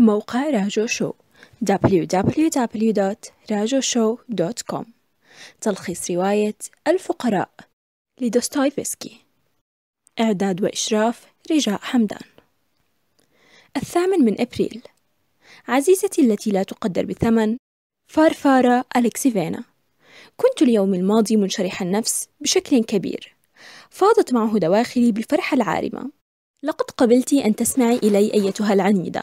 موقع راجو شو www.rajoshow.com تلخيص رواية الفقراء لدوستويفسكي. إعداد وإشراف رجاء حمدان. الثامن من أبريل. عزيزتي التي لا تقدر بثمن فارفارا ألكسيفينا كنت اليوم الماضي منشرح النفس بشكل كبير. فاضت معه دواخلي بالفرحة العارمة. لقد قبلت أن تسمعي إلي أيتها العنيدة.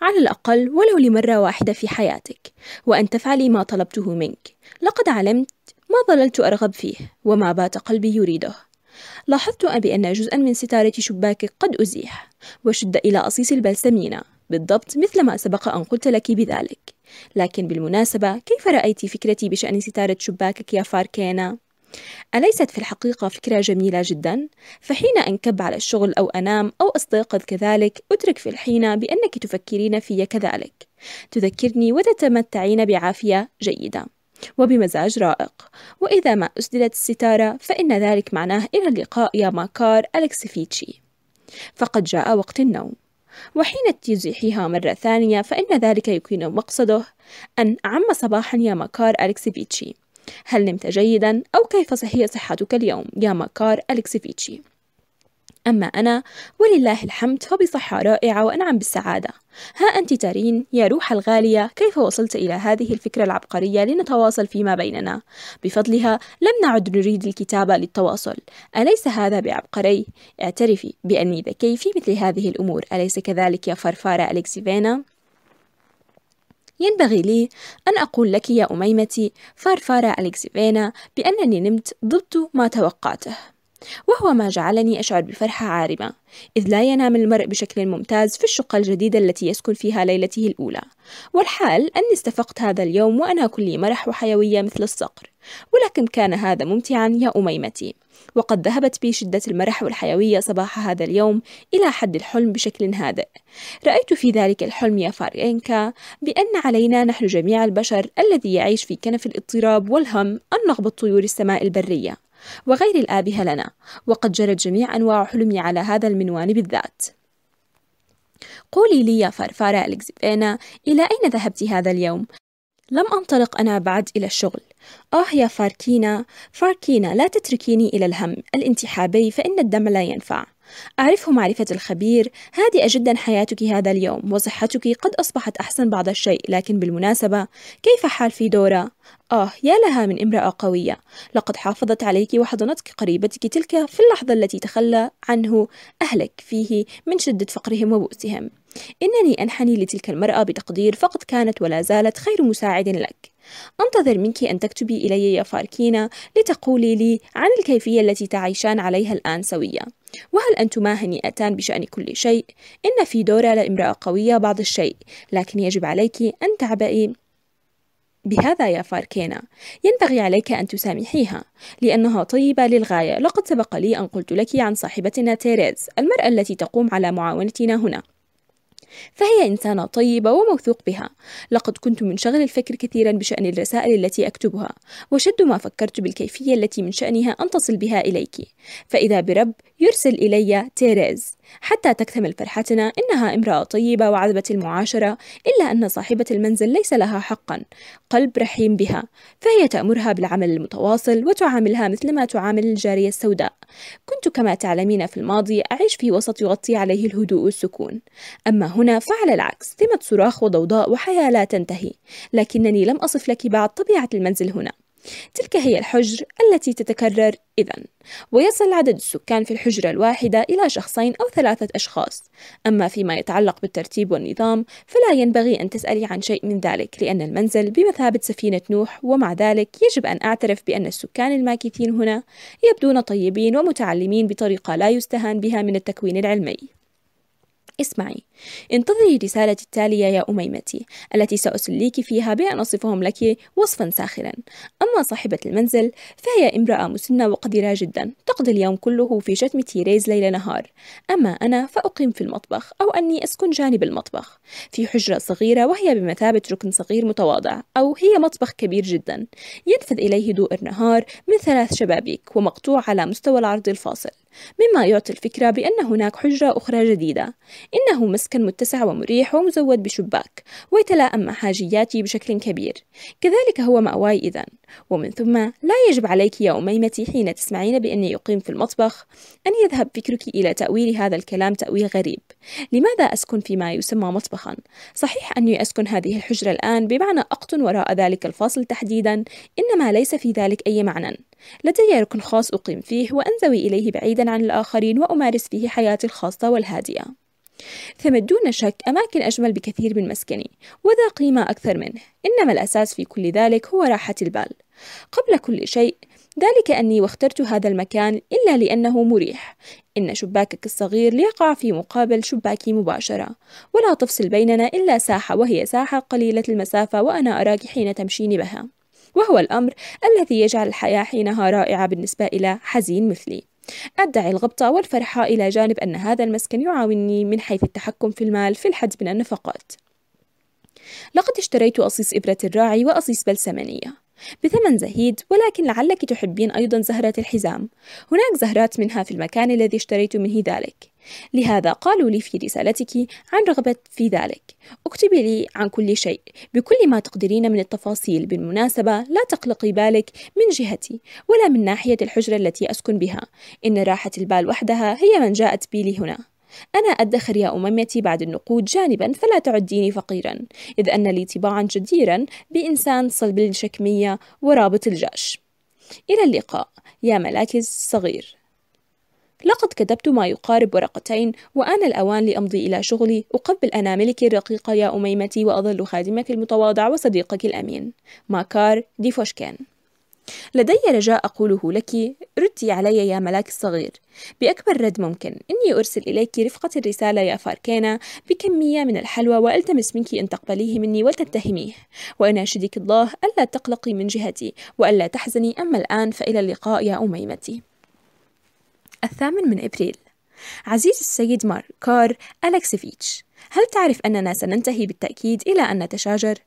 على الأقل ولو لمرة واحدة في حياتك وأن تفعلي ما طلبته منك. لقد علمت ما ظللت أرغب فيه وما بات قلبي يريده. لاحظت بأن جزءا من ستارة شباكك قد أزيح وشد إلى أصيص البلسمينة. بالضبط مثل ما سبق أن قلت لك بذلك. لكن بالمناسبة كيف رأيت فكرتي بشأن ستارة شباكك يا فاركينا؟ أليست في الحقيقة فكرة جميلة جدا؟ فحين أنكب على الشغل أو أنام أو أستيقظ كذلك أدرك في الحين بأنك تفكرين في كذلك. تذكرني وتتمتعين بعافية جيدة. وبمزاج رائق. وإذا ما أسدلت الستارة فإن ذلك معناه إلى اللقاء يا ماكار ألكسفيتشي فقد جاء وقت النوم. وحين تزيحيها مرة ثانية فإن ذلك يكون مقصده أن عم صباحا يا ماكار ألكسفيتشي هل نمت جيدا أو كيف هي صحتك اليوم؟ يا ماكار ألكسفيتشي أما أنا ولله الحمد فبصحة رائعة وأنعم بالسعادة. ها أنت ترين يا روح الغالية كيف وصلت إلى هذه الفكرة العبقرية لنتواصل فيما بيننا؟ بفضلها لم نعد نريد الكتابة للتواصل. أليس هذا بعبقري؟ اعترفي بأني ذكي في مثل هذه الأمور. أليس كذلك يا فرفارة أليكسيفينا؟ ينبغي لي أن أقول لك يا أميمتي فارفارة أليكسيفينا بأنني نمت ضبط ما توقعته وهو ما جعلني أشعر بفرحة عارمة إذ لا ينام المرء بشكل ممتاز في الشقة الجديدة التي يسكن فيها ليلته الأولى. والحال أني استفقت هذا اليوم وأنا كلي مرح وحيوية مثل الصقر ولكن كان هذا ممتعا يا أميمتي. وقد ذهبت بي شدة المرح والحيوية صباح هذا اليوم إلى حد الحلم بشكل هادئ رأيت في ذلك الحلم يا فارينكا بأن علينا نحن جميع البشر الذي يعيش في كنف الاضطراب والهم أن نغبط طيور السماء البرية وغير الآبهة لنا وقد جرت جميع أنواع حلمي على هذا المنوان بالذات قولي لي يا فرفارة إلى أين ذهبت هذا اليوم؟ لم أنطلق أنا بعد إلى الشغل. آه يا فاركينا فاركينا لا تتركيني إلى الهم الانتحابي فإن الدم لا ينفع. أعرفه معرفة الخبير. هادئة جدا حياتك هذا اليوم وصحتك قد أصبحت أحسن بعض الشيء لكن بالمناسبة كيف حال فيدورا؟ آه يا لها من امرأة قوية. لقد حافظت عليك وحضنتك قريبتك تلك في اللحظة التي تخلى عنه أهلك فيه من شدة فقرهم وبؤسهم. إنني أنحني لتلك المرأة بتقدير فقد كانت ولا زالت خير مساعد لك. أنتظر منك أن تكتبي إلي يا فاركينا لتقولي لي عن الكيفية التي تعيشان عليها الآن سويا وهل أنتما هنيئتان بشأن كل شيء؟ إن في دورة لامرأة قوية بعض الشيء لكن يجب عليك أن تعبئي بهذا يا فاركينا. ينبغي عليك أن تسامحيها لأنها طيبة للغاية. لقد سبق لي أن قلت لك عن صاحبتنا تيريز المرأة التي تقوم على معاونتنا هنا. فهي إنسانة طيبة وموثوق بها. لقد كنت منشغل الفكر كثيرا بشأن الرسائل التي أكتبها وشد ما فكرت بالكيفية التي من شأنها أن تصل بها إليك. فإذا برب يرسل إلي تيريز. حتى تكتمل فرحتنا إنها امرأة طيبة وعذبة المعاشرة إلا أن صاحبة المنزل ليس لها حقا قلب رحيم بها فهي تأمرها بالعمل المتواصل وتعاملها مثل ما تعامل الجارية السوداء. كنت كما تعلمين في الماضي أعيش في وسط يغطي عليه الهدوء والسكون. أما هنا فعلى العكس ثمة صراخ وضوضاء وحياة لا تنتهي لكنني لم أصف لك بعد طبيعة المنزل هنا. تلك هي الحجر التي تتكرر إذا. ويصل عدد السكان في الحجرة الواحدة إلى شخصين أو ثلاثة أشخاص. أما فيما يتعلق بالترتيب والنظام فلا ينبغي أن تسألي عن شيء من ذلك لأن المنزل بمثابة سفينة نوح ومع ذلك يجب أن أعترف بأن السكان الماكثين هنا يبدون طيبين ومتعلمين بطريقة لا يستهان بها من التكوين العلمي. اسمعي. انتظري رسالتي التالية يا أميمتي التي سأسليك فيها بأن أصفهم لك وصفا ساخرا. أما صاحبة المنزل فهي امرأة مسنة وقديرة جدا تقضي اليوم كله في شتم تيريز ليل نهار. أما أنا فأقيم في المطبخ أو أني أسكن جانب المطبخ. في حجرة صغيرة وهي بمثابة ركن صغير متواضع أو هي مطبخ كبير جدا. ينفذ إليه ضوء النهار من ثلاث شبابيك ومقطوع على مستوى العرض الفاصل. مما يعطي الفكرة بأن هناك حجرة أخرى جديدة. إنه مسكن المسكن متسع ومريح ومزود بشباك ويتلائم مع حاجياتي بشكل كبير. كذلك هو مأواي إذا ومن ثم لا يجب عليك يا أميمتي حين تسمعين بأني يقيم في المطبخ أن يذهب فكرك إلى تأويل هذا الكلام تأويل غريب. لماذا أسكن فيما يسمى مطبخا؟ صحيح أني أسكن هذه الحجرة الآن بمعنى أقطن وراء ذلك الفاصل تحديدا إنما ليس في ذلك أي معنى. لدي ركن خاص أقيم فيه وأنزوي إليه بعيدا عن الآخرين وأمارس فيه حياتي الخاصة والهادئة ثم دون شك أماكن أجمل بكثير من مسكني وذا قيمة أكثر منه. إنما الأساس في كل ذلك هو راحة البال. قبل كل شيء ذلك أني واخترت هذا المكان إلا لأنه مريح. إن شباكك الصغير ليقع في مقابل شباكي مباشرة ولا تفصل بيننا إلا ساحة وهي ساحة قليلة المسافة وأنا أراك حين تمشين بها. وهو الأمر الذي يجعل الحياة حينها رائعة بالنسبة إلى حزين مثلي. أدعي الغبطة والفرحة إلى جانب أن هذا المسكن يعاونني من حيث التحكم في المال في الحد من النفقات. لقد اشتريت أصيص إبرة الراعي وأصيص بلسمانية بثمن زهيد ولكن لعلك تحبين أيضا زهرة الحزام. هناك زهرات منها في المكان الذي اشتريت منه ذلك. لهذا قالوا لي في رسالتك عن رغبة في ذلك. اكتبي لي عن كل شيء. بكل ما تقدرين من التفاصيل. بالمناسبة لا تقلقي بالك من جهتي ولا من ناحية الحجرة التي أسكن بها. إن راحة البال وحدها هي من جاءت بي لهنا. أنا أدخر يا أممتي بعد النقود جانبا فلا تعديني فقيرا. إذ أن لي طباعا جديرا بإنسان صلب الشكمية ورابط الجاش إلى اللقاء يا ملاك الصغير. لقد كتبت ما يقارب ورقتين وآن الأوان لأمضي إلى شغلي. أقبل أناملك الرقيقة يا أميمتي وأظل خادمك المتواضع وصديقك الأمين. ماكار ديفوشكان لدي رجاء أقوله لك ردي علي يا ملاك الصغير. بأكبر رد ممكن. إني أرسل إليك رفقة الرسالة يا فاركينا. بكمية من الحلوى وألتمس منك أن تقبليه مني وتتهميه وأناشدك الله ألا تقلقي من جهتي وألا تحزني. أما الآن فإلى اللقاء يا أميمتي. الثامن من إبريل. عزيز السيد ماركار ألكسيفيتش هل تعرف أننا سننتهي بالتأكيد إلى أن نتشاجر؟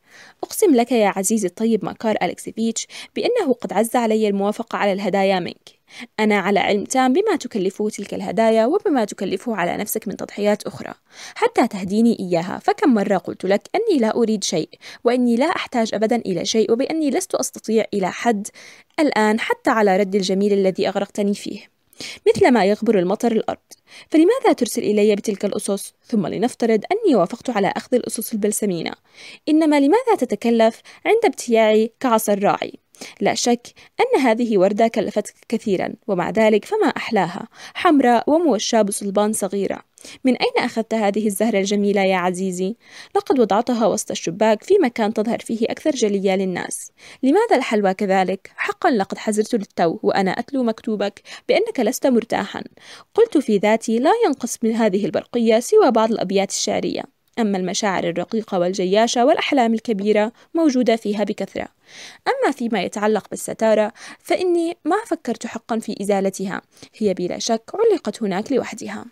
أقسم لك يا عزيزي الطيب ماكار ألكسيفيتش بأنه قد عز علي الموافقة على الهدايا منك. أنا على علم تام بما تكلفه تلك الهدايا وبما تكلفه على نفسك من تضحيات أخرى. حتى تهديني إياها فكم مرة قلت لك أني لا أريد شيء وأني لا أحتاج أبدا إلى شيء وبأني لست أستطيع إلى حد الآن حتى على رد الجميل الذي أغرقتني فيه. مثل ما يغبر المطر الأرض. فلماذا ترسل إلي بتلك الأسس؟ ثم لنفترض أني وافقت على أخذ الأسس البلسمينة. إنما لماذا تتكلف عند ابتياعي كعصا الراعي؟ لا شك أن هذه وردة كلفتك كثيرا ومع ذلك فما أحلاها حمراء وموشاة بصلبان صغيرة من أين أخذت هذه الزهرة الجميلة يا عزيزي؟ لقد وضعتها وسط الشباك في مكان تظهر فيه أكثر جلية للناس لماذا الحلوى كذلك؟ حقا لقد حزرت للتو وأنا أتلو مكتوبك بأنك لست مرتاحا قلت في ذاتي لا ينقص من هذه البرقية سوى بعض الأبيات الشعرية أما المشاعر الرقيقة والجياشة والأحلام الكبيرة موجودة فيها بكثرة. أما فيما يتعلق بالستارة فإني ما فكرت حقا في إزالتها. هي بلا شك علقت هناك لوحدها.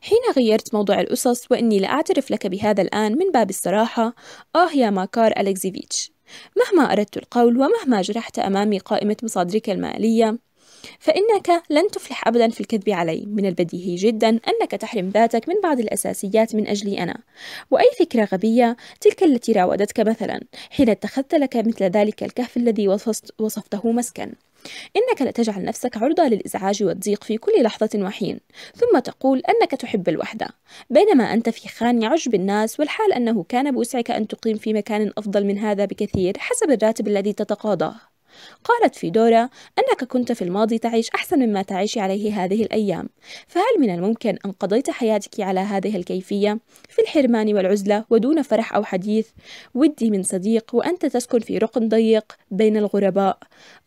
حين غيرت موضوع الأسس وإني لأعترف لك بهذا الآن من باب الصراحة آه يا ماكار ألكزيفيتش مهما أردت القول ومهما جرحت أمامي قائمة مصادرك المالية فإنك لن تفلح أبدا في الكذب علي. من البديهي جدا أنك تحرم ذاتك من بعض الأساسيات من أجلي أنا. وأي فكرة غبية تلك التي راودتك مثلا حين اتخذت لك مثل ذلك الكهف الذي وصفته مسكن إنك لتجعل نفسك عرضة للإزعاج والضيق في كل لحظة وحين. ثم تقول أنك تحب الوحدة. بينما أنت في خان يعج بالناس والحال أنه كان بوسعك أن تقيم في مكان أفضل من هذا بكثير حسب الراتب الذي تتقاضاه. قالت فيدورا أنك كنت في الماضي تعيش أحسن مما تعيش عليه هذه الأيام. فهل من الممكن أن قضيت حياتك على هذه الكيفية؟ في الحرمان والعزلة ودون فرح أو حديث. ودي من صديق وأنت تسكن في ركن ضيق بين الغرباء.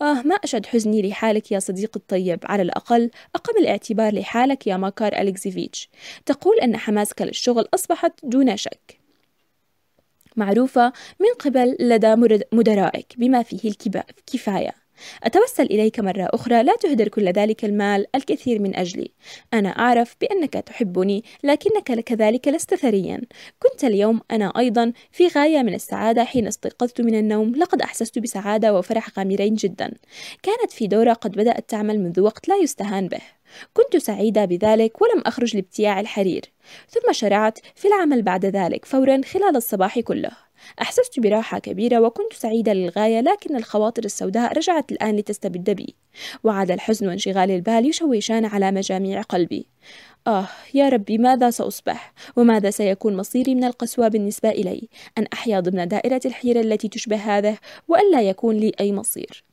آه ما أشد حزني لحالك يا صديقي الطيب. على الأقل أقم الاعتبار لحالك يا ماكار ألكزيفيتش تقول أن حماسك للشغل أصبحت دون شك. معروفة من قبل لدى مدرائك بما فيه الكفاية أتوسل إليك مرة أخرى لا تهدر كل ذلك المال الكثير من أجلي. أنا أعرف بأنك تحبني لكنك كذلك لست ثريا. كنت اليوم أنا أيضا في غاية من السعادة حين استيقظت من النوم. لقد أحسست بسعادة وفرح غامرين جدا. كانت في دورة قد بدأت تعمل منذ وقت لا يستهان به. كنت سعيدة بذلك ولم أخرج لابتياع الحرير. ثم شرعت في العمل بعد ذلك فورا خلال الصباح كله. أحسست براحة كبيرة وكنت سعيدة للغاية لكن الخواطر السوداء رجعت الآن لتستبد بي. وعاد الحزن وانشغال البال يشوشان على مجاميع قلبي. آه يا ربي ماذا سأصبح؟ وماذا سيكون مصيري من القسوة بالنسبة إلي؟ أن أحيا ضمن دائرة الحيرة التي تشبه هذه وألا يكون لي أي مصير.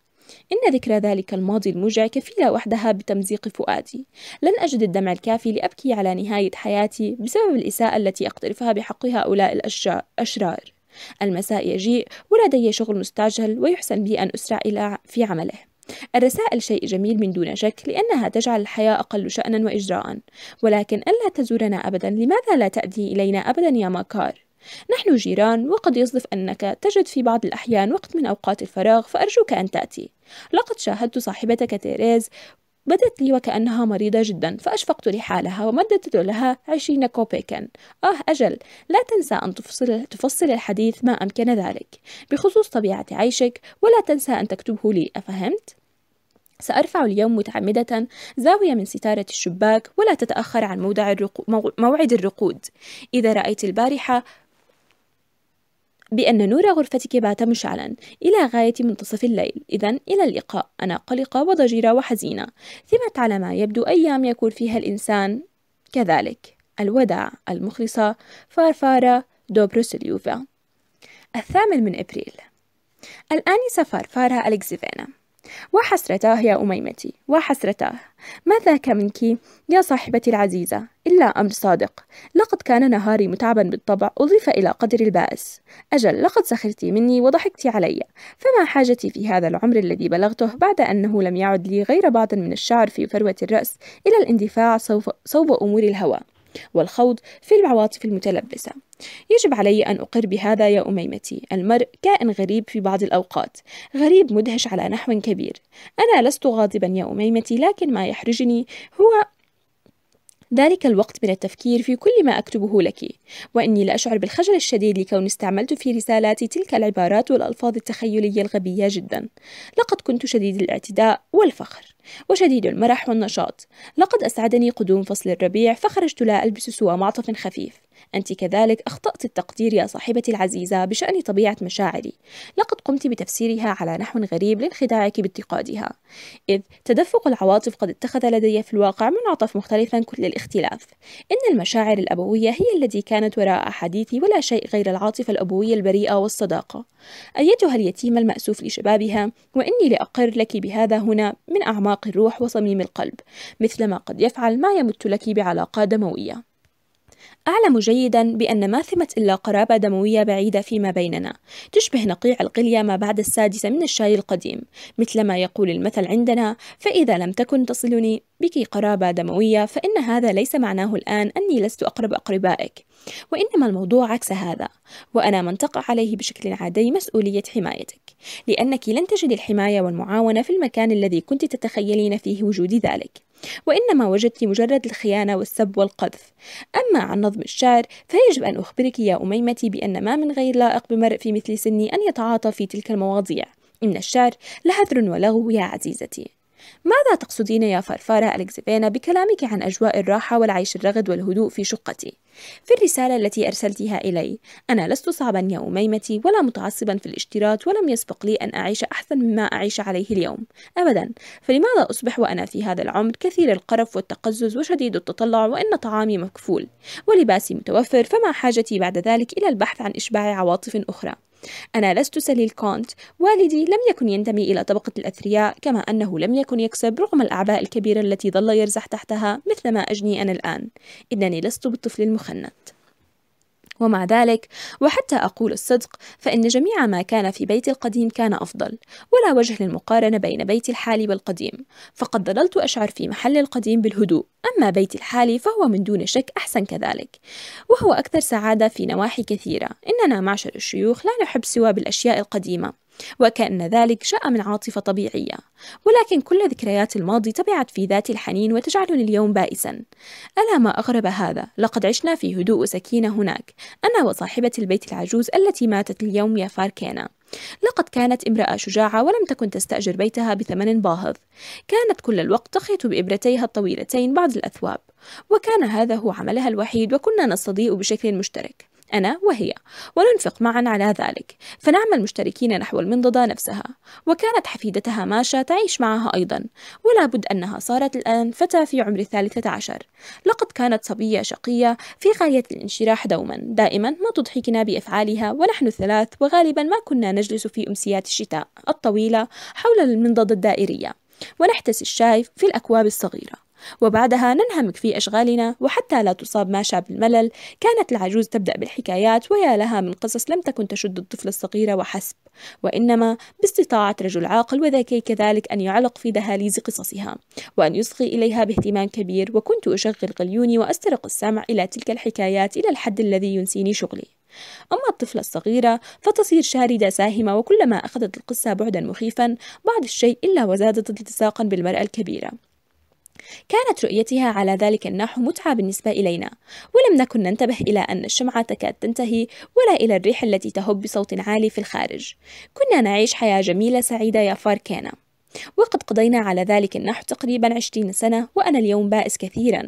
إن ذكرى ذلك الماضي الموجع كفيلة وحدها بتمزيق فؤادي. لن أجد الدمع الكافي لأبكي على نهاية حياتي بسبب الإساءة التي أقترفها بحق هؤلاء الأشرار. المساء يجيء ولدي شغل مستعجل ويحسن بي أن أسرع إلى في عمله. الرسائل شيء جميل من دون شك لأنها تجعل الحياة أقل شأنا وإجراء ولكن ألا تزورنا أبدا لماذا لا تأتي إلينا أبدا يا ماكار؟ نحن جيران وقد يصدف أنك تجد في بعض الأحيان وقت من أوقات الفراغ فأرجوك أن تأتي. لقد شاهدت صاحبتك تيريز بدت لي وكأنها مريضة جدا فأشفقت لحالها ومددت لها عشرين كوبيكا آه أجل لا تنسى أن تفصل, تفصل الحديث ما أمكن ذلك بخصوص طبيعة عيشك ولا تنسى أن تكتبه لي أفهمت؟ سأرفع اليوم متعمدة زاوية من ستارة الشباك ولا تتأخر عن. موعد الرقود إذا رأيت البارحة بأن نور غرفتك بات مشعلا إلى غاية منتصف الليل. إذا إلى اللقاء. أنا قلقة وضجيرة وحزينة. ثمت على ما يبدو أيام يكون فيها الإنسان كذلك. الوداع المخلصة فارفارا دوبروسليوفا الثامن من إبريل. الآنسة فارفارا ألكزيفينا وحسرتاه يا أميمتي وحسرتاه ما ذاك منك يا صاحبتي العزيزة؟ إلا أمر صادق. لقد كان نهاري متعبا بالطبع أضيف إلى قدر البائس. أجل لقد سخرت مني وضحكت علي. فما حاجتي في هذا العمر الذي بلغته بعد أنه لم يعد لي غير بعض من الشعر في فروة الرأس إلى الاندفاع صوب أمور الهوى والخوض في العواطف المتلبسة. يجب علي أن أقر بهذا يا أميمتي. المرء كائن غريب في بعض الأوقات. غريب مدهش على نحو كبير. أنا لست غاضبا يا أميمتي لكن ما يحرجني هو ذلك الوقت من التفكير في كل ما أكتبه لك. وإني لأشعر بالخجل الشديد لكون استعملت في رسالاتي تلك العبارات والألفاظ التخيلية الغبية جدا. لقد كنت شديد الاعتداء والفخر. وشديد المرح والنشاط. لقد أسعدني قدوم فصل الربيع فخرجت لا ألبس سوى معطف خفيف. أنت كذلك أخطأت التقدير يا صاحبتي العزيزة بشأن طبيعة مشاعري. لقد قمت بتفسيرها على نحو غريب لانخداعك باتقادها. إذ تدفق العواطف قد اتخذ لدي في الواقع منعطف مختلفا كل الاختلاف. إن المشاعر الأبوية هي التي كانت وراء حديثي ولا شيء غير العاطفة الأبوية البريئة والصداقة. أيتها اليتيمة المأسوف لشبابها؟ وإني لأقر لك بهذا هنا من أعماق الروح وصميم القلب مثلما قد يفعل ما يمت لك بعلاقات دموية. أعلم جيدا بأن ما ثمت إلا قرابة دموية بعيدة فيما بيننا. تشبه نقيع القلية ما بعد السادسة من الشاي القديم. مثل ما يقول المثل عندنا فإذا لم تكن تصلني بك قرابة دموية فإن هذا ليس معناه الآن أني لست أقرب أقربائك. وإنما الموضوع عكس هذا. وأنا من تقع عليه بشكل عادي مسؤولية حمايتك. لأنك لن تجد الحماية والمعاونة في المكان الذي كنت تتخيلين فيه وجود ذلك. وإنما وجدت مجرد الخيانة والسب والقذف. أما عن نظم الشعر فيجب أن أخبرك يا أميمتي بأن ما من غير لائق بمرء في مثل سني أن يتعاطى في تلك المواضيع. إن الشعر لهذر ولغو يا عزيزتي. ماذا تقصدين يا فرفارة ألكزيفينا بكلامك عن أجواء الراحة والعيش الرغد والهدوء في شقتي؟ في الرسالة التي أرسلتها إلي أنا لست صعبا يا أميمتي ولا متعصبا في الاشتراط ولم يسبق لي أن أعيش أحسن مما أعيش عليه اليوم. أبدا فلماذا أصبح وأنا في هذا العمر كثير القرف والتقزز وشديد التطلع وإن طعامي مكفول؟ ولباسي متوفر فما حاجتي بعد ذلك إلى البحث عن إشباع عواطف أخرى؟ أنا لست سليل كونت. والدي لم يكن ينتمي إلى طبقة الأثرياء كما أنه لم يكن يكسب رغم الأعباء الكبيرة التي ظل يرزح تحتها مثلما أجني أنا الآن. إنني لست بالطفل المخنث ومع ذلك وحتى أقول الصدق فإن جميع ما كان في بيتي القديم كان أفضل ولا وجه للمقارنة بين بيتي الحالي والقديم. فقد ظللت أشعر في محل القديم بالهدوء أما بيتي الحالي فهو من دون شك أحسن كذلك. وهو أكثر سعادة في نواحي كثيرة إننا معشر الشيوخ لا نحب سوى بالأشياء القديمة. وكأن ذلك جاء من عاطفة طبيعية. ولكن كل ذكريات الماضي تبعت في ذات الحنين وتجعلني اليوم بائسا. ألا ما أغرب هذا؟ لقد عشنا في هدوء وسكينة هناك. أنا وصاحبة البيت العجوز التي ماتت اليوم يا فاركينا. لقد كانت امرأة شجاعة ولم تكن تستأجر بيتها بثمن باهظ. كانت كل الوقت تخيط بإبرتيها الطويلتين بعض الأثواب. وكان هذا هو عملها الوحيد وكنا نستضيء بشكل مشترك. أنا وهي وننفق معا على ذلك. فنعمل مشتركين نحو المنضدة نفسها. وكانت حفيدتها ماشا تعيش معها أيضا. ولا بد أنها صارت الآن فتاة في عمر الثالثة عشر. لقد كانت صبية شقية في غاية الانشراح دوما. دائما ما تضحكنا بأفعالها ونحن الثلاث وغالبا ما كنا نجلس في أمسيات الشتاء الطويلة حول المنضدة الدائرية. ونحتسي الشاي في الأكواب الصغيرة. وبعدها ننهمك في أشغالنا وحتى لا تصاب ماشا بالملل كانت العجوز تبدأ بالحكايات ويا لها من قصص لم تكن تشد الطفل الصغير وحسب. وإنما باستطاعة رجل عاقل وذكي كذلك أن يعلق في دهاليز قصصها وأن يصغي إليها باهتمام كبير. وكنت أشغل غليوني وأسترق السمع إلى تلك الحكايات إلى الحد الذي ينسيني شغلي. أما الطفلة الصغيرة فتصير شاردة ساهمة وكلما أخذت القصة بعدا مخيفا بعض الشيء إلا وزادت التصاقا بالمرأة الكبيرة. كانت رؤيتها على ذلك النحو متعة بالنسبة إلينا ولم نكن ننتبه إلى أن الشمعة تكاد تنتهي ولا إلى الريح التي تهب بصوت عالي في الخارج. كنا نعيش حياة جميلة سعيدة يا فاركانا. وقد قضينا على ذلك النحو تقريبا عشرين سنة وأنا اليوم بائس كثيرا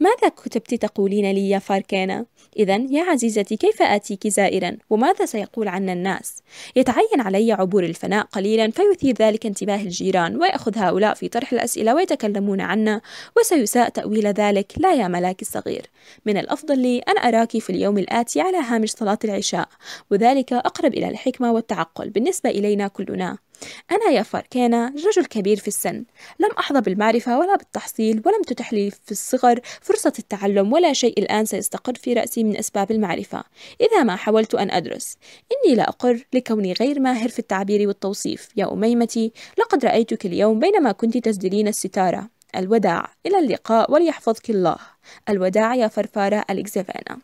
ماذا كتبت تقولين لي يا فاركانا؟ إذا يا عزيزتي كيف آتيك زائرا؟ وماذا سيقول عنا الناس؟ يتعين علي عبور الفناء قليلا فيثير ذلك انتباه الجيران ويأخذ هؤلاء في طرح الأسئلة ويتكلمون عنا وسيساء تأويل ذلك لا يا ملاك الصغير من الأفضل لي أن أراك في اليوم الآتي على هامش صلاة العشاء وذلك أقرب إلى الحكمة والتعقل بالنسبة إلينا كلنا أنا يا فاركينا رجل كبير في السن. لم أحظى بالمعرفة ولا بالتحصيل ولم تتح لي في الصغر فرصة التعلم ولا شيء الآن سيستقر في رأسي من أسباب المعرفة. إذا ما حاولت أن أدرس. إني لا أقر لكوني غير ماهر في التعبير والتوصيف. يا أميمتي لقد رأيتك اليوم بينما كنت تسدلين الستارة. الوداع. إلى اللقاء. وليحفظك الله. الوداع يا فرفارة أليكزيفانا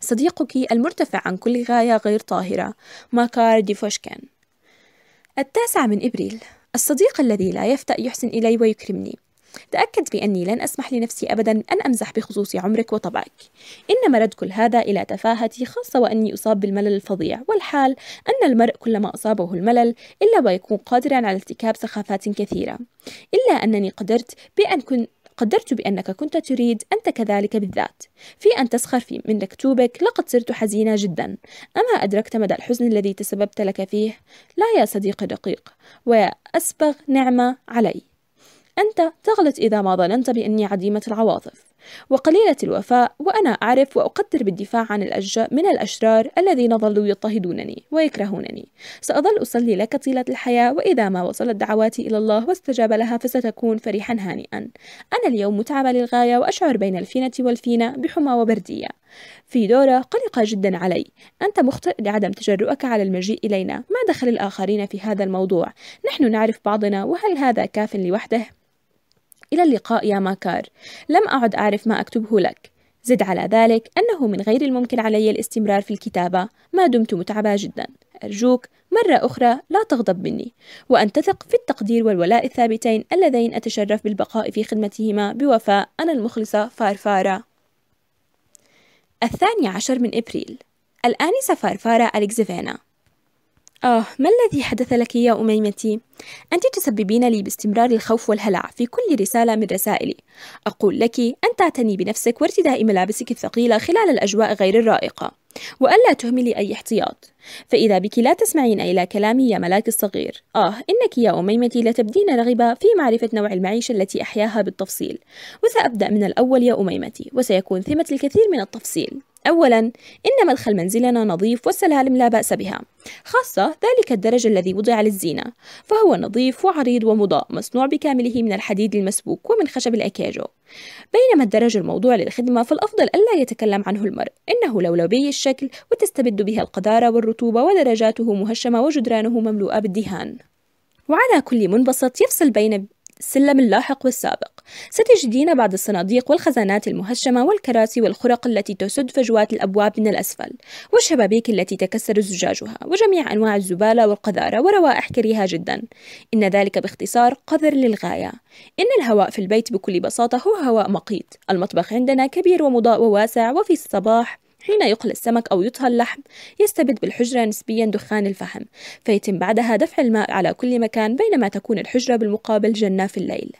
صديقك المرتفع عن كل غاية غير طاهرة. ماكار ديفوشكان. التاسع من إبريل. الصديق الذي لا يفتأ يحسن إلي ويكرمني. تأكد بأني لن أسمح لنفسي أبدا أن أمزح بخصوص عمرك وطبعك. إن مرد كل هذا إلى تفاهتي خاصة وأني أصاب بالملل الفظيع. والحال أن المرء كلما أصابه الملل إلا ويكون قادرا على ارتكاب سخافات كثيرة. إلا أنني قدرت بأن كنت قدرت بأنك كنت تريد أنت كذلك بالذات. في أن تسخر في من مكتوبك لقد صرت حزينة جدا. أما أدركت مدى الحزن الذي تسببت لك فيه؟ لا يا صديقي الرقيق وأسبغ نعمة علي. أنت تغلط إذا ما ظننت بأني عديمة العواطف. وقليلة الوفاء وأنا أعرف وأقدر بالدفاع عن الأشجاء من الأشرار الذين ظلوا يضطهدونني ويكرهونني. سأظل أصلي لك طيلة الحياة وإذا ما وصلت دعواتي إلى الله واستجاب لها فستكون فرحا هانئا. أنا اليوم متعبة للغاية وأشعر بين الفينة والفينة بحمى وبردية. في دورة قلقة جدا علي. أنت مخطئ لعدم تجرؤك على المجيء إلينا. ما دخل الآخرين في هذا الموضوع؟ نحن نعرف بعضنا وهل هذا كاف لوحده؟ إلى اللقاء يا ماكار. لم أعد أعرف ما أكتبه لك. زد على ذلك أنه من غير الممكن علي الاستمرار في الكتابة. ما دمت متعبة جدا. أرجوك مرة أخرى لا تغضب مني. وأن تثق في التقدير والولاء الثابتين اللذين أتشرف بالبقاء في خدمتهما بوفاء. أنا المخلصة فارفارة. الثاني عشر من إبريل. الآنسة فارفارة أليكزيفينا آه ما الذي حدث لك يا أميمتي؟ أنت تسببين لي باستمرار الخوف والهلع في كل رسالة من رسائلي. أقول لك أن تعتني بنفسك وارتداء ملابسك الثقيلة خلال الأجواء غير الرائقة وألا تهملي أي احتياط. فإذا بك لا تسمعين إلى كلامي يا ملاك الصغير آه إنك يا أميمتي لتبدين رغبة في معرفة نوع المعيشة التي أحياها بالتفصيل. وسأبدأ من الأول يا أميمتي وسيكون ثمة الكثير من التفصيل. أولا إن مدخل منزلنا نظيف والسلالم لا بأس بها خاصة ذلك الدرج الذي وضع للزينة فهو نظيف وعريض ومضاء مصنوع بكامله من الحديد المسبوك ومن خشب الأكاجو بينما الدرج الموضوع للخدمة فالأفضل ألا يتكلم عنه المرء إنه لولبي الشكل وتستبد بها القذارة والرطوبة ودرجاته مهشمة وجدرانه مملوءة بالدهان. وعلى كل منبسط يفصل بين السلم اللاحق والسابق. ستجدين بعض الصناديق والخزانات المهشمة والكراسي والخرق التي تسد فجوات الأبواب من الأسفل. والشبابيك التي تكسر زجاجها وجميع أنواع الزبالة والقذارة وروائح كريهة جدا. إن ذلك باختصار قذر للغاية. إن الهواء في البيت بكل بساطة هو هواء مقيت. المطبخ عندنا كبير ومضاء وواسع وفي الصباح حين يقلى السمك أو يطهى اللحم يستبد بالحجرة نسبيا دخان الفحم فيتم بعدها دفع الماء على كل مكان بينما تكون الحجرة بالمقابل جنة في الليل.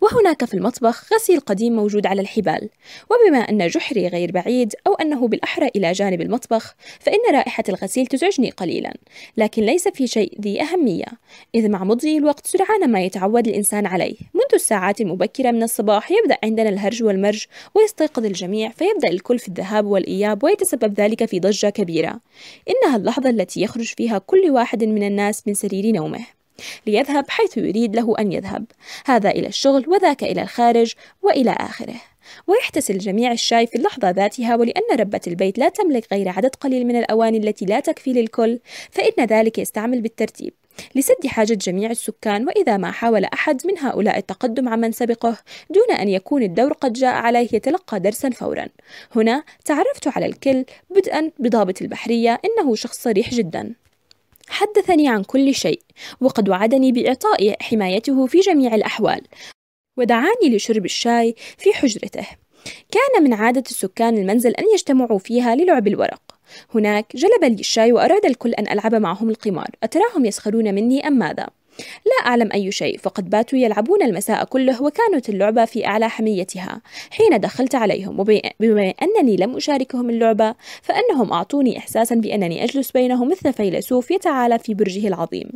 وهناك في المطبخ غسيل قديم موجود على الحبال. وبما أن جحري غير بعيد أو أنه بالأحرى إلى جانب المطبخ فإن رائحة الغسيل تزعجني قليلا لكن ليس في شيء ذي أهمية. إذ مع مضي الوقت سرعان ما يتعود الإنسان عليه. منذ الساعات المبكرة من الصباح يبدأ عندنا الهرج والمرج ويستيقظ الجميع فيبدأ الكل في الذهاب والإياب ويتسبب ذلك في ضجة كبيرة. إنها اللحظة التي يخرج فيها كل واحد من الناس من سرير نومه. ليذهب حيث يريد له أن يذهب. هذا إلى الشغل وذاك إلى الخارج وإلى آخره. ويحتسي الجميع الشاي في اللحظة ذاتها ولأن ربة البيت لا تملك غير عدد قليل من الأواني التي لا تكفي للكل فإن ذلك يستعمل بالترتيب. لسد حاجة جميع السكان وإذا ما حاول أحد من هؤلاء التقدم عمن سبقه دون أن يكون الدور قد جاء عليه يتلقى درسا فورا. هنا تعرفت على الكل بدءا بضابط البحرية إنه شخص صريح جدا. حدثني عن كل شيء وقد وعدني بإعطاء حمايته في جميع الأحوال ودعاني لشرب الشاي في حجرته. كان من عادة السكان المنزل أن يجتمعوا فيها للعب الورق. هناك جلب لي الشاي وأراد الكل أن ألعب معهم القمار. أتراهم يسخرون مني أم ماذا؟ لا أعلم أي شيء فقد باتوا يلعبون المساء كله وكانت اللعبة في أعلى حميتها. حين دخلت عليهم وبما أنني لم أشاركهم اللعبة فأنهم أعطوني إحساسا بأنني أجلس بينهم مثل فيلسوف يتعالى في برجه العظيم.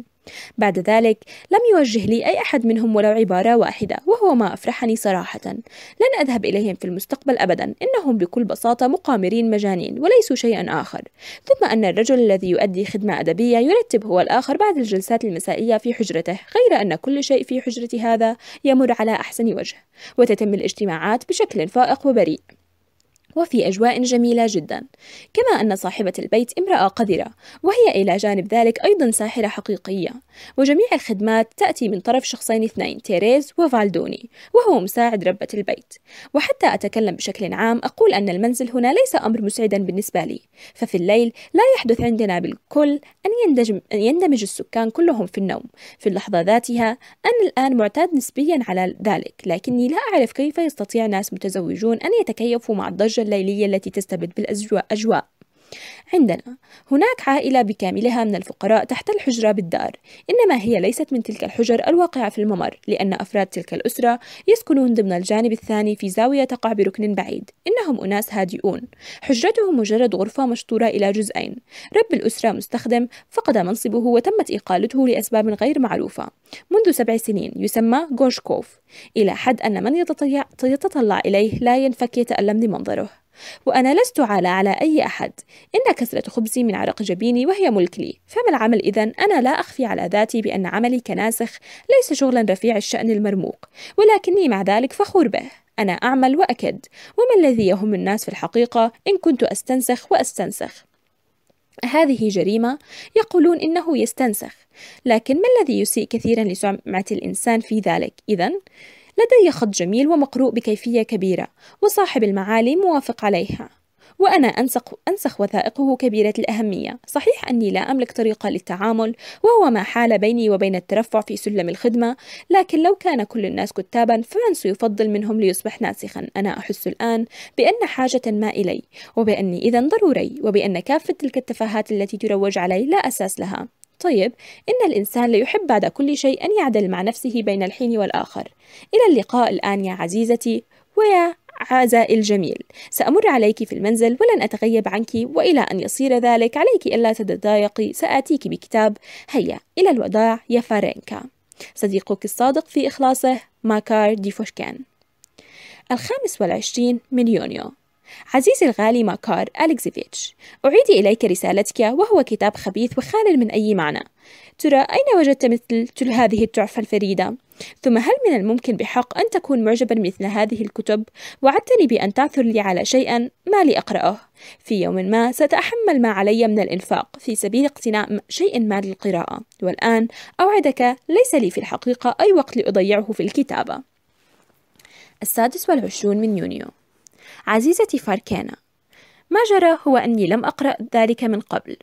بعد ذلك لم يوجه لي أي أحد منهم ولو عبارة واحدة وهو ما أفرحني صراحة. لن أذهب إليهم في المستقبل أبدا. إنهم بكل بساطة مقامرين مجانين وليسوا شيئا آخر. ثم أن الرجل الذي يؤدي خدمة أدبية يرتب هو الآخر بعد الجلسات المسائية في حجرته غير أن كل شيء في حجرة هذا يمر على أحسن وجه. وتتم الاجتماعات بشكل فائق وبريء. وفي أجواء جميلة جدا. كما أن صاحبة البيت امرأة قذرة وهي إلى جانب ذلك أيضا ساحرة حقيقية. وجميع الخدمات تأتي من طرف شخصين اثنين تيريز وفالدوني وهو مساعد ربة البيت. وحتى أتكلم بشكل عام أقول أن المنزل هنا ليس أمر مسعدا بالنسبة لي. ففي الليل لا يحدث عندنا بالكل أن يندمج, أن يندمج السكان كلهم في النوم. في اللحظة ذاتها أنا الآن معتاد نسبيا على ذلك لكني لا أعرف كيف يستطيع ناس متزوجون أن يتكيفوا مع الضجة الليلية التي تستبد بالأجواء عندنا هناك عائلة بكاملها من الفقراء تحت الحجرة بالدار. إنما هي ليست من تلك الحجر الواقعة في الممر لأن أفراد تلك الأسرة يسكنون ضمن الجانب الثاني في زاوية تقع بركن بعيد. إنهم أناس هادئون. حجرتهم مجرد غرفة مشطورة إلى جزئين. رب الأسرة مستخدم فقد منصبه وتمت إقالته لأسباب غير معروفة. منذ سبع سنين يسمى غوشكوف. إلى حد أن من يتطلع إليه لا ينفك يتألم لمنظره وأنا لست عالة على أي أحد. إن كسرة خبزي من عرق جبيني وهي ملك لي. فما العمل إذن؟ أنا لا أخفي على ذاتي بأن عملي كناسخ ليس شغلا رفيع الشأن المرموق ولكني مع ذلك فخور به. أنا أعمل وأكد. وما الذي يهم الناس في الحقيقة؟ إن كنت أستنسخ وأستنسخ. هذه جريمة يقولون إنه يستنسخ. لكن ما الذي يسيء كثيرا لسمعة الإنسان في ذلك؟ إذن لدي خط جميل ومقروء بكيفية كبيرة وصاحب المعالي موافق عليها. وأنا أنسخ, أنسخ وثائقه كبيرة الأهمية. صحيح أني لا أملك طريقة للتعامل وهو ما حال بيني وبين الترفع في سلم الخدمة لكن لو كان كل الناس كتابا فمن سيفضل منهم ليصبح ناسخا. أنا أحس الآن بأن حاجة ما إلي وبأني إذا ضروري وبأن كافة تلك التفاهات التي تروج علي لا أساس لها. طيب إن الإنسان ليحب بعد كل شيء أن يعدل مع نفسه بين الحين والآخر. إلى اللقاء الآن يا عزيزتي ويا عزائي الجميل. سأمر عليك في المنزل ولن أتغيب عنك وإلى أن يصير ذلك عليك ألا تتضايقي. سآتيك بكتاب. هيا إلى الوداع يا فارينكا. صديقك الصادق في إخلاصه ماكار ديفوشكين الخامس والعشرين من يونيو. عزيزي الغالي ماكار أليكسيفيتش أعيد إليك رسالتك وهو كتاب خبيث وخال من أي معنى. ترى أين وجدت مثل هذه التحفة الفريدة؟ ثم هل من الممكن بحق أن تكون معجبا مثل هذه الكتب؟ وعدتني بأن تعثر لي على شيئا ما لي أقرأه في يوم ما سأتحمل ما علي من الإنفاق في سبيل اقتناء شيء ما للقراءة. والآن أوعدك ليس لي في الحقيقة أي وقت لأضيعه في الكتابة. السادس والعشرون من يونيو. عزيزتي فاركانا. ما جرى هو أني لم أقرأ ذلك من قبل.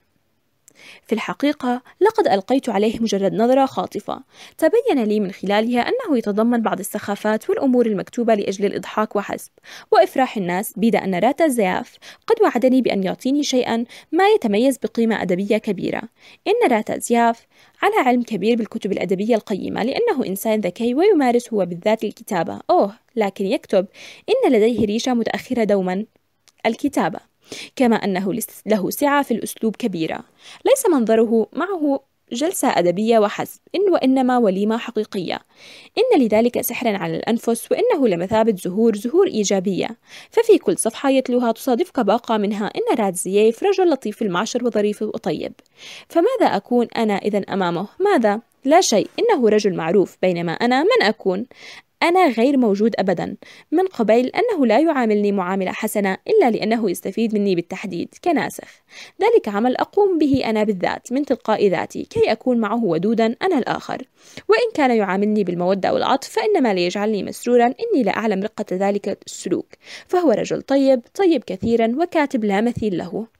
في الحقيقة لقد ألقيت عليه مجرد نظرة خاطفة. تبين لي من خلالها أنه يتضمن بعض السخافات والأمور المكتوبة لأجل الإضحاك وحسب. وإفراح الناس بيد أن راتا زياف قد وعدني بأن يعطيني شيئا ما يتميز بقيمة أدبية كبيرة. إن راتا زياف على علم كبير بالكتب الأدبية القيمة لأنه إنسان ذكي ويمارس هو بالذات الكتابة. أوه لكن يكتب إن لديه ريشة متأخرة دوما. الكتابة. كما أنه له سعة في الأسلوب كبيرة ليس منظره معه جلسة أدبية وحسب إن وإنما وليمة حقيقية إن لذلك سحرا على الأنفس وإنه لمثابة زهور زهور إيجابية ففي كل صفحة يتلوها تصادفك باقة منها إن رادزييف رجل لطيف المعشر وظريف وطيب فماذا أكون أنا إذا أمامه؟ ماذا؟ لا شيء إنه رجل معروف بينما أنا من أكون؟ أنا غير موجود أبدا من قبيل أنه لا يعاملني معاملة حسنة إلا لأنه يستفيد مني بالتحديد كناسخ. ذلك عمل أقوم به أنا بالذات من تلقاء ذاتي كي أكون معه ودودا أنا الآخر. وإن كان يعاملني بالمودة والعطف فإنما ليجعلني مسرورا إني لا أعلم رقة ذلك السلوك. فهو رجل طيب طيب كثيرا وكاتب لا مثيل له.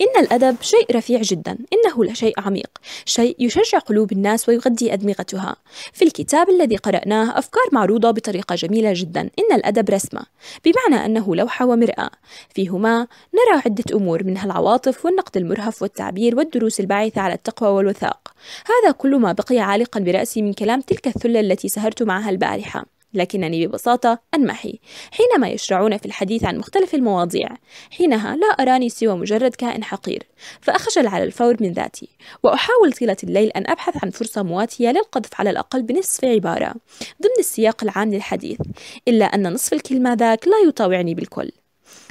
إن الأدب شيء رفيع جدا إنه لشيء عميق شيء يشجع قلوب الناس ويغذي أدمغتها. في الكتاب الذي قرأناه أفكار معروضة بطريقة جميلة جدا إن الأدب رسمة بمعنى أنه لوحة ومرآة. فيهما نرى عدة أمور منها العواطف والنقد المرهف والتعبير والدروس الباعثة على التقوى والوثاق. هذا كل ما بقي عالقا برأسي من كلام تلك الثلة التي سهرت معها البارحة. لكنني ببساطة أنمحي حينما يشرعون في الحديث عن مختلف المواضيع. حينها لا أراني سوى مجرد كائن حقير فأخجل على الفور من ذاتي وأحاول طيلة الليل أن أبحث عن فرصة مواتية للقذف على الأقل بنصف عبارة ضمن السياق العام للحديث إلا أن نصف الكلمة ذاك لا يطاوعني بالكل.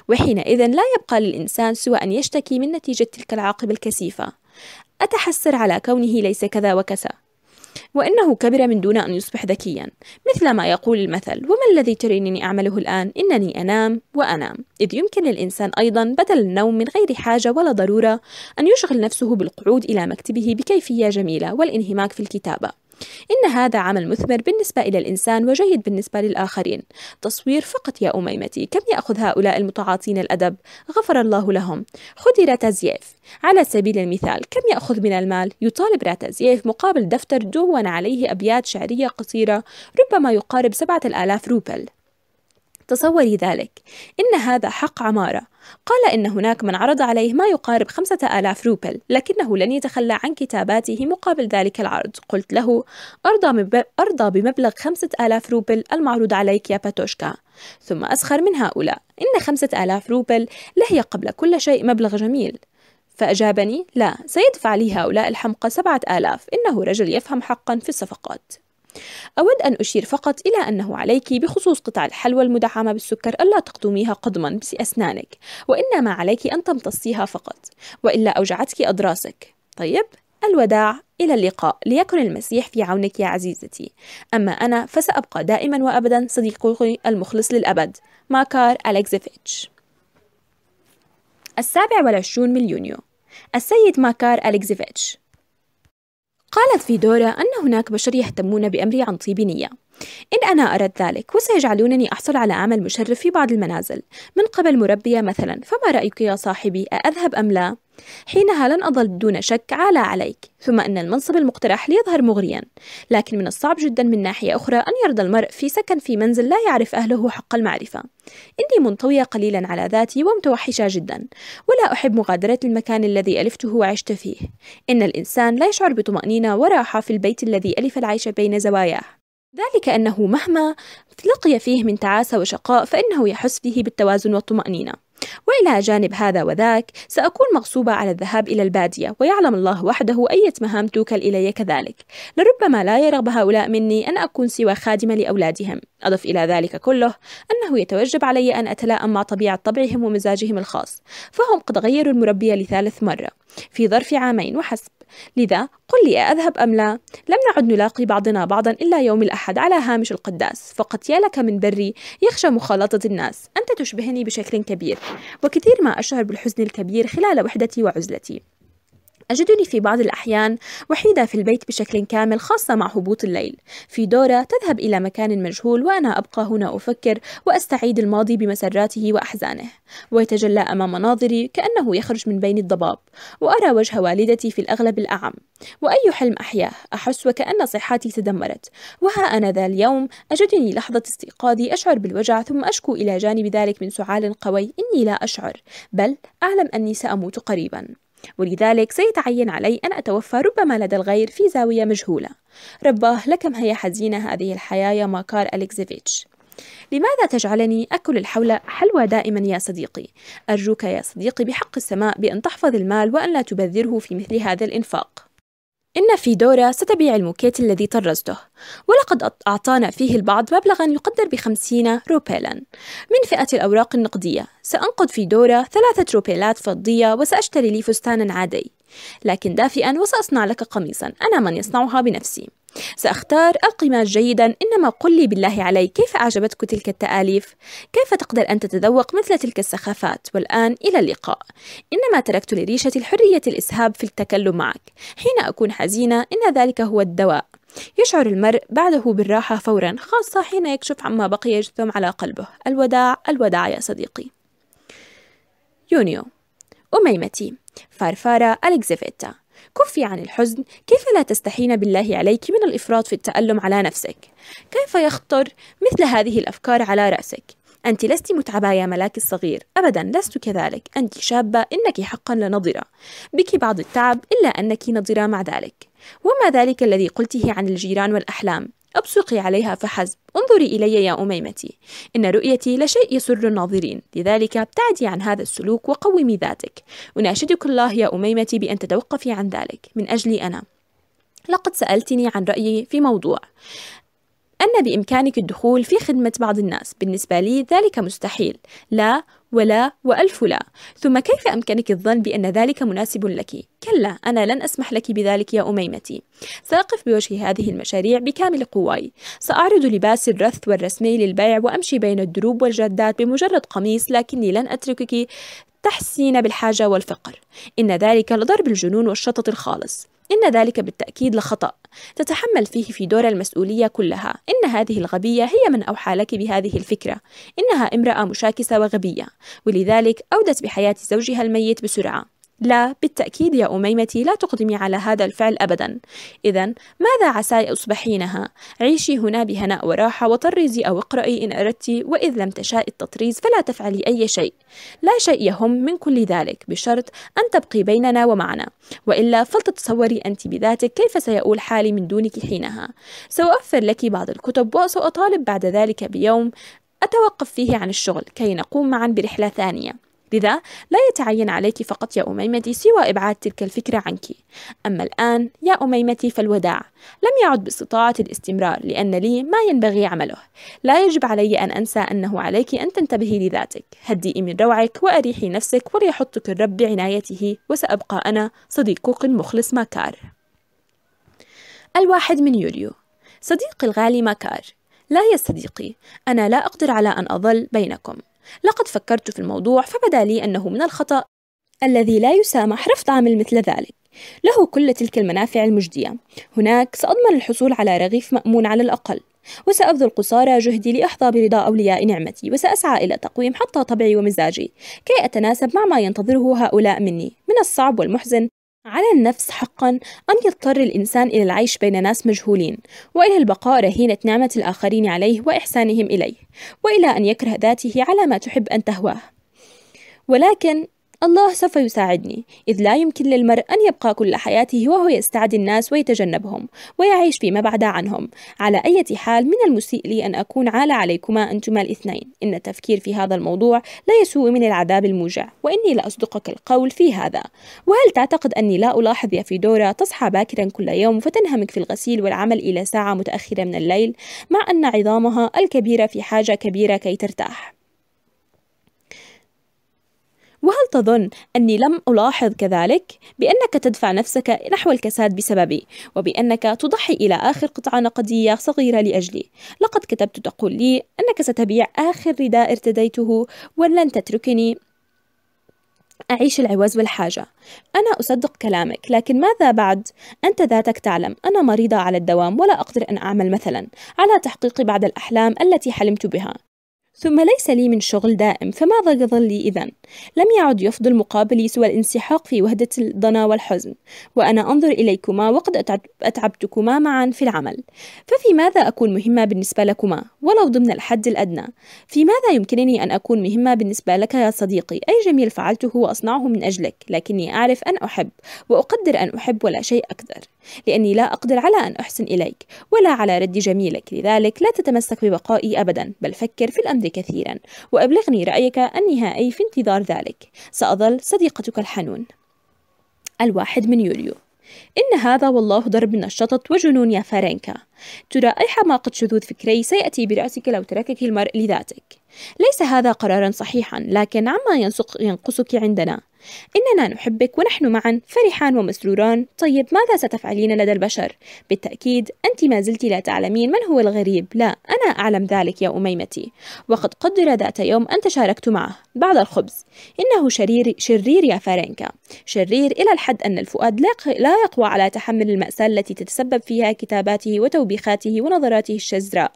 وحينئذ لا يبقى للإنسان سوى أن يشتكي من نتيجة تلك العاقبة الكثيفة. أتحسر على كونه ليس كذا وكذا. وإنه كبر من دون أن يصبح ذكيا مثل ما يقول المثل وما الذي ترينني أعمله الآن؟ إنني أنام وأنام. إذ يمكن للإنسان أيضا بدل النوم من غير حاجة ولا ضرورة أن يشغل نفسه بالقعود إلى مكتبه بكيفية جميلة والانهماك في الكتابة. إن هذا عمل مثمر بالنسبة إلى الإنسان وجيد بالنسبة للآخرين. تصوير فقط يا أميمتي كم يأخذ هؤلاء المتعاطين الأدب؟ غفر الله لهم. خذي راتازييف على سبيل المثال كم يأخذ من المال؟ يطالب راتازييف مقابل دفتر دون عليه أبيات شعرية قصيرة ربما يقارب سبعة الآلاف روبل. تصوري ذلك. إن هذا حق عمارة. قال إن هناك من عرض عليه ما يقارب خمسة آلاف روبل لكنه لن يتخلى عن كتاباته مقابل ذلك العرض. قلت له أرضى, أرضى بمبلغ خمسة آلاف روبل المعروض عليك يا باتوشكا. ثم أسخر من هؤلاء. إن خمسة آلاف روبل لهي قبل كل شيء مبلغ جميل. فأجابني لا سيدفع لي هؤلاء الحمقى سبعة آلاف. إنه رجل يفهم حقا في الصفقات. أود أن أشير فقط إلى أنه عليك بخصوص قطع الحلوى المدعمة بالسكر ألا تقطميها قضما بأسنانك وإنما عليك أن تمتصيها فقط وإلا أوجعتك أضراسك. طيب الوداع إلى اللقاء ليكن المسيح في عونك يا عزيزتي. أما أنا فسأبقى دائما وأبدا صديقي المخلص للأبد ماكار أليكزيفيتش السابع والعشرون من يونيو. السيد ماكار أليكزيفيتش قالت فيدورا أن هناك بشر يهتمون بأمري عن طيب نية. إن أنا أردت ذلك وسيجعلونني أحصل على عمل مشرف في بعض المنازل. من قبل مربية مثلا فما رأيك يا صاحبي؟ أذهب أم لا؟ حينها لن أظل دون شك عالى عليك ثم أن المنصب المقترح ليظهر مغريا. لكن من الصعب جدا من ناحية أخرى أن يرضى المرء في سكن في منزل لا يعرف أهله حق المعرفة. إني منطوية قليلا على ذاتي ومتوحشة جدا ولا أحب مغادرة المكان الذي ألفته وعشت فيه. إن الإنسان لا يشعر بطمأنينة وراحة في البيت الذي ألف العيش بين زواياه. ذلك أنه مهما لقي فيه من تعاسة وشقاء فإنه يحس فيه بالتوازن والطمأنينة. وإلى جانب هذا وذاك سأكون مغصوبة على الذهاب إلى البادية ويعلم الله وحده أية مهام توكل إلي كذلك. لربما لا يرغب هؤلاء مني أن أكون سوى خادمة لأولادهم. أضف إلى ذلك كله أنه يتوجب علي أن أتلائم مع طبيعة طبعهم ومزاجهم الخاص فهم قد غيروا المربية لثالث مرة. في ظرف عامين وحسب. لذا قل لي أذهب أم لا؟ لم نعد نلاقي بعضنا بعضا إلا يوم الأحد على هامش القداس فقط يا لك من بري يخشى مخالطة الناس أنت تشبهني بشكل كبير وكثير ما أشعر بالحزن الكبير خلال وحدتي وعزلتي أجدني في بعض الأحيان وحيدة في البيت بشكل كامل خاصة مع هبوط الليل. في دورة تذهب إلى مكان مجهول وأنا أبقى هنا أفكر وأستعيد الماضي بمسراته وأحزانه. ويتجلى أمام ناظري كأنه يخرج من بين الضباب وأرى وجه والدتي في الأغلب الأعم. وأي حلم أحياه أحس وكأن صحتي تدمرت. وها أنا ذا اليوم أجدني لحظة استيقاظي أشعر بالوجع ثم أشكو إلى جانب ذلك من سعال قوي إني لا أشعر بل أعلم أني سأموت قريبا. ولذلك سيتعين علي أن أتوفى ربما لدى الغير في زاوية مجهولة. رباه لكم هي حزينة هذه الحياة يا ماكار أليكزيفيتش لماذا تجعلني أكل الحول حلوى دائما يا صديقي؟ أرجوك يا صديقي بحق السماء بأن تحفظ المال وأن لا تبذره في مثل هذا الإنفاق. إن فيدورا ستبيع الموكيت الذي طرزته ولقد أعطانا فيه البعض مبلغا يقدر بخمسين روبيلا. من فئة الأوراق النقدية سأنقذ فيدورا ثلاثة روبيلات فضية وسأشتري لي فستانا عادي. لكن دافئا وسأصنع لك قميصا أنا من يصنعها بنفسي. سأختار القماش جيدا إنما قل لي بالله عليك كيف أعجبتك تلك التآليف؟ كيف تقدر أن تتذوق مثل تلك السخافات؟ والآن إلى اللقاء. إنما تركت لريشة الحرية الإسهاب في التكلم معك. حين أكون حزينة إن ذلك هو الدواء. يشعر المرء بعده بالراحة فورا خاصة حين يكشف عما بقي يجثم على قلبه. الوداع الوداع يا صديقي. يونيو. أميمتي. فارفارا أليكزيفيتا. كفي عن الحزن كيف لا تستحين بالله عليك من الإفراط في التألم على نفسك؟ كيف يخطر مثل هذه الأفكار على رأسك؟ أنت لست متعبة يا ملاك الصغير. أبدا لست كذلك. أنت شابة إنك حقا لنضرة بك بعض التعب إلا أنك نضرة مع ذلك. وما ذلك الذي قلته عن الجيران والأحلام؟ أبصقي عليها فحسب. انظري إلي يا أميمتي. إن رؤيتي لشيء يسر الناظرين. لذلك ابتعدي عن هذا السلوك وقومي ذاتك أناشدك الله يا أميمتي بأن تتوقفي عن ذلك. من أجلي أنا. لقد سألتني عن رأيي في موضوع. أن بإمكانك الدخول في خدمة بعض الناس. بالنسبة لي ذلك مستحيل. لا ولا وألف لا. ثم كيف أمكنك الظن بأن ذلك مناسب لك؟ كلا أنا لن أسمح لك بذلك يا أميمتي. سأقف بوجه هذه المشاريع بكامل قواي. سأعرض لباس الرث والرسمي للبيع وأمشي بين الدروب والجادات بمجرد قميص لكني لن أتركك تحسين بالحاجة والفقر. إن ذلك لضرب الجنون والشطط الخالص. إن ذلك بالتأكيد لخطأ. تتحمل فيه في دور المسؤولية كلها. إن هذه الغبية هي من أوحى لك بهذه الفكرة. إنها امرأة مشاكسة وغبية. ولذلك أودت بحياة زوجها الميت بسرعة. لا بالتأكيد يا أميمتي لا تقدمي على هذا الفعل أبدا. إذا ماذا عسى أصبح حينها؟ عيشي هنا بهناء وراحة وطرزي أو اقرأي إن أردت وإذ لم تشاء التطريز فلا تفعلي أي شيء. لا شيء يهم من كل ذلك بشرط أن تبقي بيننا ومعنا. وإلا فلتتصوري أنت بذاتك كيف سيؤول حالي من دونك حينها. سأوفر لك بعض الكتب وسأطالب بعد ذلك بيوم أتوقف فيه عن الشغل كي نقوم معا برحلة ثانية. لذا لا يتعين عليك فقط يا أميمتي سوى إبعاد تلك الفكرة عنك. أما الآن يا أميمتي فالوداع لم يعد باستطاعة الاستمرار لأن لي ما ينبغي عمله. لا يجب علي أن أنسى أنه عليك أن تنتبهي لذاتك. هدئي من روعك وأريحي نفسك وليحطك الرب بعنايته وسأبقى أنا صديقك المخلص ماكار. الواحد من يوليو. صديقي الغالي ماكار. لا يا صديقي أنا لا أقدر على أن أظل بينكم. لقد فكرت في الموضوع فبدا لي أنه من الخطأ الذي لا يسامح رفض عمل مثل ذلك. له كل تلك المنافع المجدية. هناك سأضمن الحصول على رغيف مأمون على الأقل وسأبذل قصارى جهدي لأحظى برضا أولياء نعمتي وسأسعى إلى تقويم حتى طبعي ومزاجي كي أتناسب مع ما ينتظره هؤلاء مني من الصعب والمحزن على النفس حقا أن يضطر الإنسان إلى العيش بين ناس مجهولين وإلى البقاء رهينة نعمة الآخرين عليه وإحسانهم إليه وإلى أن يكره ذاته على ما تحب أن تهواه. ولكن الله سوف يساعدني إذ لا يمكن للمرء أن يبقى كل حياته وهو يستعدي الناس ويتجنبهم ويعيش فيما بعد عنهم. على أي حال من المسيء لي أن أكون عالة عليكما أنتما الاثنين. إن التفكير في هذا الموضوع لا يسوء من العذاب الموجع وإني لأصدقك القول في هذا. وهل تعتقد أني لا ألاحظ يا فيدورا تصحى باكرا كل يوم فتنهمك في الغسيل والعمل إلى ساعة متأخرة من الليل مع أن عظامها الكبيرة في حاجة كبيرة كي ترتاح؟ وهل تظن أني لم ألاحظ كذلك؟ بأنك تدفع نفسك نحو الكساد بسببي وبأنك تضحي إلى آخر قطعة نقدية صغيرة لأجلي لقد كتبت تقول لي أنك ستبيع آخر رداء ارتديته ولن تتركني أعيش العوز والحاجة أنا أصدق كلامك لكن ماذا بعد؟ أنت ذاتك تعلم أنا مريضة على الدوام ولا أقدر أن أعمل مثلا على تحقيق بعض الأحلام التي حلمت بها ثم ليس لي من شغل دائم فماذا يظل لي إذا؟ لم يعد يفضل مقابلي سوى الانسحاق في وهدة الضنا والحزن وأنا أنظر إليكما وقد أتعبتكما معا في العمل. ففي ماذا أكون مهمة بالنسبة لكما؟ ولو ضمن الحد الأدنى. في ماذا يمكنني أن أكون مهمة بالنسبة لك يا صديقي؟ أي جميل فعلته وأصنعه من أجلك لكني أعرف أن أحب وأقدر أن أحب ولا شيء أكثر. لأني لا أقدر على أن أحسن إليك ولا على رد جميلك لذلك لا تتمسك ببقائي أبدا بل فكر في الأمر كثيرا وأبلغني رأيك النهائي في انتظار ذلك. سأظل صديقتك الحنون. الواحد من يوليو. إن هذا والله ضرب من الشطط وجنون يا فارينكا. ترى أي حماقة شذوذ فكري سيأتي برأسك لو تركك المرء لذاتك. ليس هذا قرارا صحيحا لكن عما ينقصك عندنا. إننا نحبك ونحن معا فرحان ومسروران. طيب ماذا ستفعلين لدى البشر؟ بالتأكيد أنت ما زلت لا تعلمين من هو الغريب. لا أنا أعلم ذلك يا أميمتي. وقد قدر ذات يوم أن تشاركت معه. بعد الخبز. إنه شرير, شرير يا فارنكا شرير إلى الحد أن الفؤاد لا يقوى على تحمل المأساة التي تتسبب فيها كتاباته وتوبيخاته ونظراته الشزراء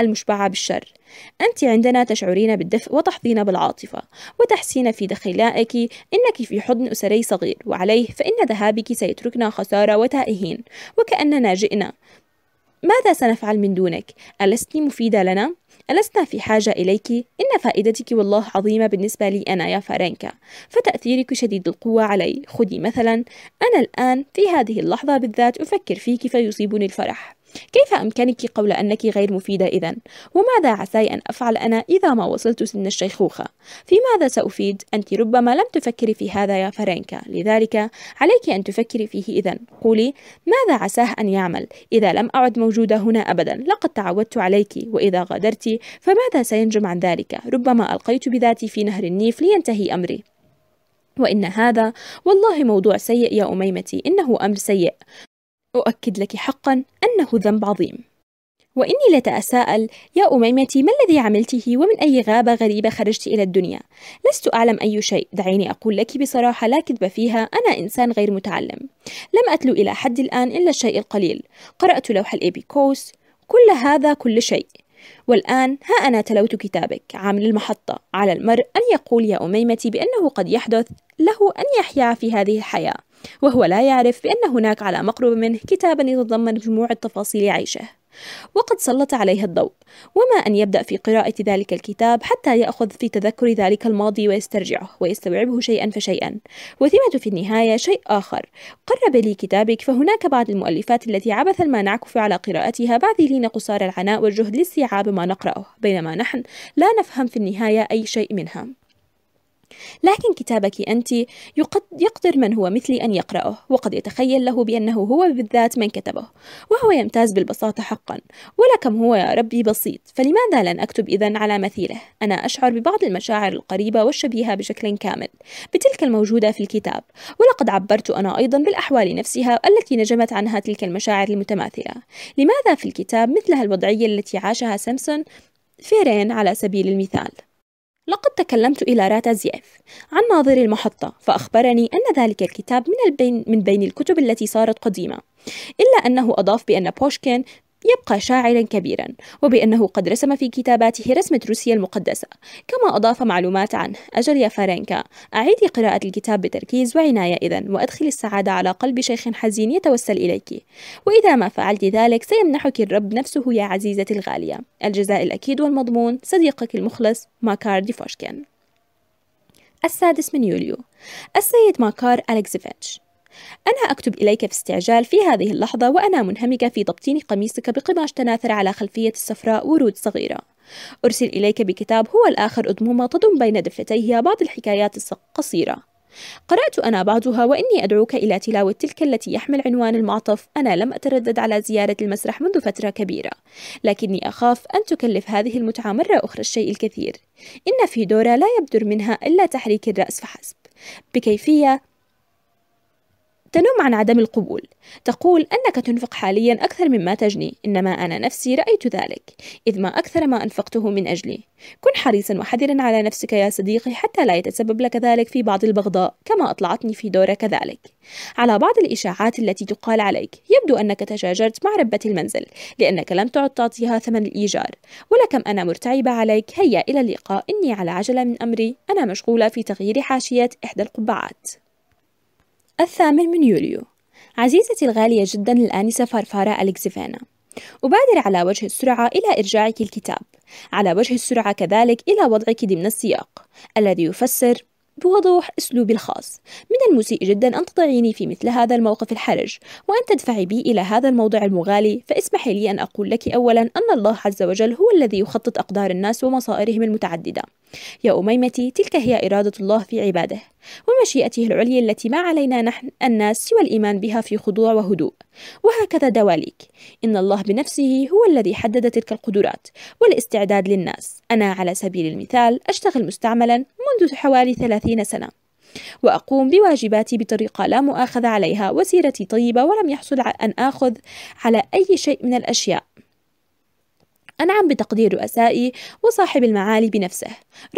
المشبعة بالشر. أنت عندنا تشعرين بالدفء وتحظين بالعاطفة وتحسين في دخيلائك إنك في حضن أسري صغير وعليه فإن ذهابك سيتركنا خسارة وتائهين وكأننا جئنا ماذا سنفعل من دونك؟ ألست مفيدة لنا؟ ألسنا في حاجة إليك؟ إن فائدتك والله عظيمة بالنسبة لي أنا يا فارنكا فتأثيرك شديد القوة علي خذي مثلا أنا الآن في هذه اللحظة بالذات أفكر فيك فيصيبني الفرح كيف أمكنك قول أنك غير مفيدة إذا؟ وماذا عساي أن أفعل أنا إذا ما وصلت سن الشيخوخة؟ في ماذا سأفيد؟ أنت ربما لم تفكري في هذا يا فارينكا لذلك عليك أن تفكري فيه إذا قولي ماذا عساه أن يعمل إذا لم أعد موجودة هنا أبدا لقد تعودت عليك وإذا غادرت فماذا سينجم عن ذلك؟ ربما ألقيت بذاتي في نهر النيفا لينتهي أمري وإن هذا والله موضوع سيء يا أميمتي إنه أمر سيء أؤكد لك حقا أنه ذنب عظيم. وإني لتأساءل يا أميمتي ما الذي عملته ومن أي غابة غريبة خرجت إلى الدنيا؟ لست أعلم أي شيء. دعيني أقول لك بصراحة لا كذب فيها أنا إنسان غير متعلم. لم أتلو إلى حد الآن إلا الشيء القليل. قرأت لوح الإيبيكوس كل هذا كل شيء. والآن ها أنا تلوت كتابك عامل المحطة. على المرء أن يقول يا أميمتي بأنه قد يحدث له أن يحيا في هذه الحياة. وهو لا يعرف بأن هناك على مقرب منه كتابا يتضمن جموع التفاصيل عيشه وقد سلط عليه الضوء وما أن يبدأ في قراءة ذلك الكتاب حتى يأخذ في تذكر ذلك الماضي ويسترجعه ويستوعبه شيئا فشيئا. وثمة في النهاية شيء آخر. قرب لي كتابك فهناك بعض المؤلفات التي عبثا ما نعكف على قراءتها باذلين قصار العناء والجهد لاستيعاب ما نقرأه. بينما نحن لا نفهم في النهاية أي شيء منها. لكن كتابك أنت يقدر من هو مثلي أن يقرأه وقد يتخيل له بأنه هو بالذات من كتبه وهو يمتاز بالبساطة حقا ولكم هو يا ربي بسيط فلماذا لن أكتب إذا على مثيله؟ أنا أشعر ببعض المشاعر القريبة والشبيهة بشكل كامل بتلك الموجودة في الكتاب ولقد عبرت أنا أيضا بالأحوال نفسها التي نجمت عنها تلك المشاعر المتماثلة. لماذا في الكتاب مثلها الوضعية التي عاشها سيمسون فيرين على سبيل المثال؟ لقد تكلمت إلى راتازييف عن ناظر المحطة فأخبرني أن ذلك الكتاب من, البين من بين الكتب التي صارت قديمة إلا أنه أضاف بأن بوشكين يبقى شاعرا كبيرا وبأنه قد رسم في كتاباته رسمة روسيا المقدسة. كما أضاف معلومات عنه أجل يا فارينكا أعيدي قراءة الكتاب بتركيز وعناية إذا وأدخلي السعادة على قلب شيخ حزين يتوسل إليك. وإذا ما فعلت ذلك سيمنحك الرب نفسه يا عزيزتي الغالية. الجزاء الأكيد والمضمون صديقك المخلص ماكار ديفوشكين. السادس من يوليو. السيد ماكار ألكسيفيتش أنا أكتب إليك في استعجال في هذه اللحظة وأنا منهمكة في تبطين قميصك بقماش تناثر على خلفيته الصفراء ورود صغيرة. أرسل إليك بكتاب هو الآخر أضمومة تضم بين دفتيه بعض الحكايات القصيرة قرأت أنا بعضها وإني أدعوك إلى تلاوة تلك التي يحمل عنوان المعطف أنا لم أتردد على زيارة المسرح منذ فترة كبيرة. لكني أخاف أن تكلف هذه المتعة مرة أخرى الشيء الكثير. إن في دورة لا يبدر منها إلا تحريك الرأس فحسب. بكيفية تنم عن عدم القبول. تقول أنك تنفق حاليا أكثر مما تجني إنما أنا نفسي رأيت ذلك إذ ما أكثر ما أنفقته من أجلي. كن حريصا وحذرا على نفسك يا صديقي حتى لا يتسبب لك ذلك في بعض البغضاء كما أطلعتني في دورة كذلك. على بعض الإشاعات التي تقال عليك يبدو أنك تشاجرت مع ربة المنزل لأنك لم تعد تعطيها ثمن الإيجار. ولكم أنا مرتعبة عليك هيا إلى اللقاء إني على عجلة من أمري أنا مشغولة في تغيير حاشية إحدى القبعات. الثامن من يوليو. عزيزتي الغالية جدا الآنسة فارفارا ألكسيفانا أبادر على وجه السرعة إلى إرجاعك الكتاب. على وجه السرعة كذلك إلى وضعك ضمن السياق الذي يفسر بوضوح أسلوبي الخاص. من المسيء جدا أن تضعيني في مثل هذا الموقف الحرج وأن تدفعي بي إلى هذا الموضع المغالي. فاسمحي لي أن أقول لك أولا أن الله عز وجل هو الذي يخطط أقدار الناس ومصائرهم المتعددة. يا أميمتي تلك هي إرادة الله في عباده ومشيئته العليا التي ما علينا نحن الناس سوى الإيمان بها في خضوع وهدوء. وهكذا دواليك إن الله بنفسه هو الذي حدد تلك القدرات والاستعداد للناس. أنا على سبيل المثال أشتغل مستعملا منذ حوالي ثلاثين سنة وأقوم بواجباتي بطريقة لا مؤاخذة عليها وسيرتي طيبة ولم يحصل أن آخذ على أي شيء من الأشياء. أنعم بتقدير رؤسائي وصاحب المعالي بنفسه.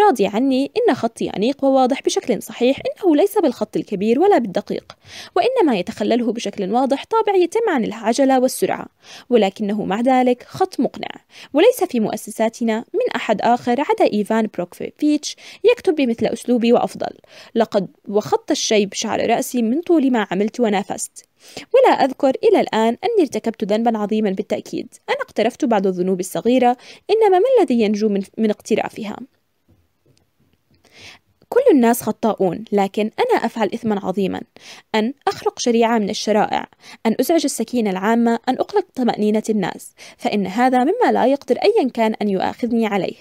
راضي عني إن خطي أنيق وواضح بشكل صحيح إنه ليس بالخط الكبير ولا بالدقيق وإنما يتخلله بشكل واضح طابع يتم عن العجلة والسرعة ولكنه مع ذلك خط مقنع وليس في مؤسساتنا من أحد آخر عدا إيفان بروكفيتش يكتب بمثل أسلوبي وأفضل لقد وخط الشيب شعر رأسي من طول ما عملت ونافست ولا أذكر إلى الآن أني ارتكبت ذنبا عظيما بالتأكيد. أنا اقترفت بعض الذنوب الصغيرة إنما ما الذي ينجو من, من اقترافها؟ كل الناس خطاؤون لكن أنا أفعل إثما عظيما. أن أخرق شريعة من الشرائع أن أزعج السكينة العامة أن أقلق طمأنينة الناس. فإن هذا مما لا يقدر أيا كان أن يؤاخذني عليه.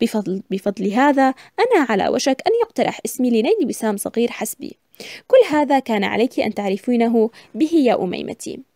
بفضل, بفضل هذا أنا على وشك أن يقترح اسمي لنيل وسام صغير حسبي. كل هذا كان عليك أن تعرفينه به يا أميمتي.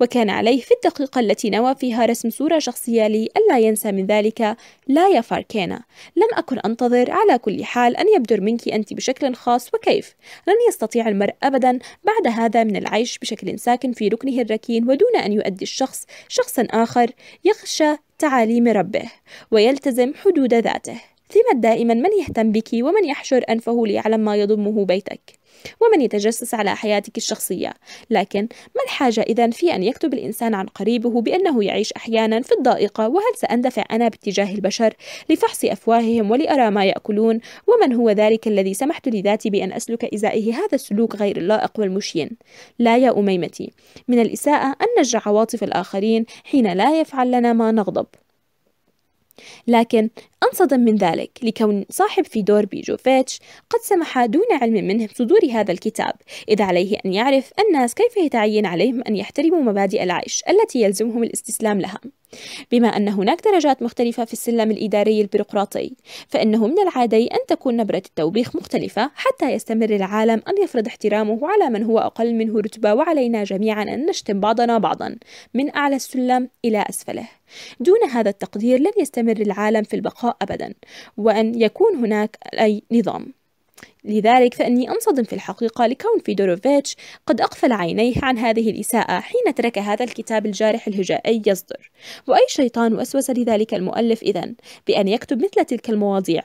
وكان عليه في الدقيقة التي نوى فيها رسم صورة شخصية لي ألا ينسى من ذلك لا يا فاركينا. لم أكن أنتظر على كل حال أن يبدر منك أنت بشكل خاص وكيف. لن يستطيع المرء أبدا بعد هذا من العيش بشكل ساكن في ركنه الركين ودون أن يؤدي الشخص شخصا آخر يخشى تعاليم ربه ويلتزم حدود ذاته. ثمت دائما من يهتم بك ومن يحشر أنفه ليعلم ما يضمه بيتك ومن يتجسس على حياتك الشخصية. لكن ما الحاجة إذا في أن يكتب الإنسان عن قريبه بأنه يعيش أحيانا في الضائقة؟ وهل سأندفع أنا باتجاه البشر لفحص أفواههم ولأرى ما يأكلون؟ ومن هو ذلك الذي سمحت لذاتي بأن أسلك إزائه هذا السلوك غير اللائق والمشين؟ لا يا أميمتي من الإساءة أن نجرع عواطف الآخرين حين لا يفعل لنا ما نغضب. لكن أنصدم من ذلك لكون صاحب فيدور بيجوفيتش قد سمح دون علم منه بصدور هذا الكتاب إذ عليه أن يعرف الناس كيف يتعين عليهم أن يحترموا مبادئ العيش التي يلزمهم الاستسلام لها. بما أن هناك درجات مختلفة في السلم الإداري البيروقراطي فإنه من العادي أن تكون نبرة التوبيخ مختلفة حتى يستمر العالم أن يفرض احترامه على من هو أقل منه رتبة وعلينا جميعا أن نشتم بعضنا بعضا من أعلى السلم إلى أسفله. دون هذا التقدير لن يستمر العالم في البقاء أبدا وأن يكون هناك أي نظام. لذلك فإني أنصدم في الحقيقة لكون فيدوروفيتش قد أقفل عينيه عن هذه الإساءة حين ترك هذا الكتاب الجارح الهجائي يصدر. وأي شيطان وسوس لذلك المؤلف إذن بأن يكتب مثل تلك المواضيع.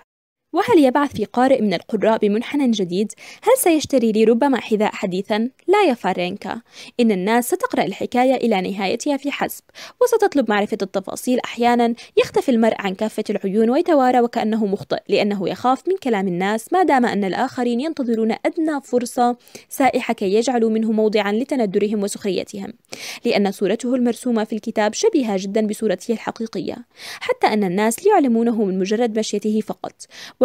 وهل يبعث في قارئ من القراء بمنحنى جديد؟ هل سيشتري لي ربما حذاء حديثا؟ لا يا فارينكا. إن الناس ستقرأ الحكاية إلى نهايتها في حسب وستطلب معرفة التفاصيل أحيانا. يختفي المرء عن كافة العيون ويتوارى وكأنه مخطئ لأنه يخاف من كلام الناس. ما دام أن الآخرين ينتظرون أدنى فرصة سائحة كي يجعلوا منه موضعا لتندرهم وسخريتهم. لأن صورته المرسومة في الكتاب شبيهة جدا بصورته الحقيقية. حتى أن الناس ليعلمونه من مجرد مشيته فقط.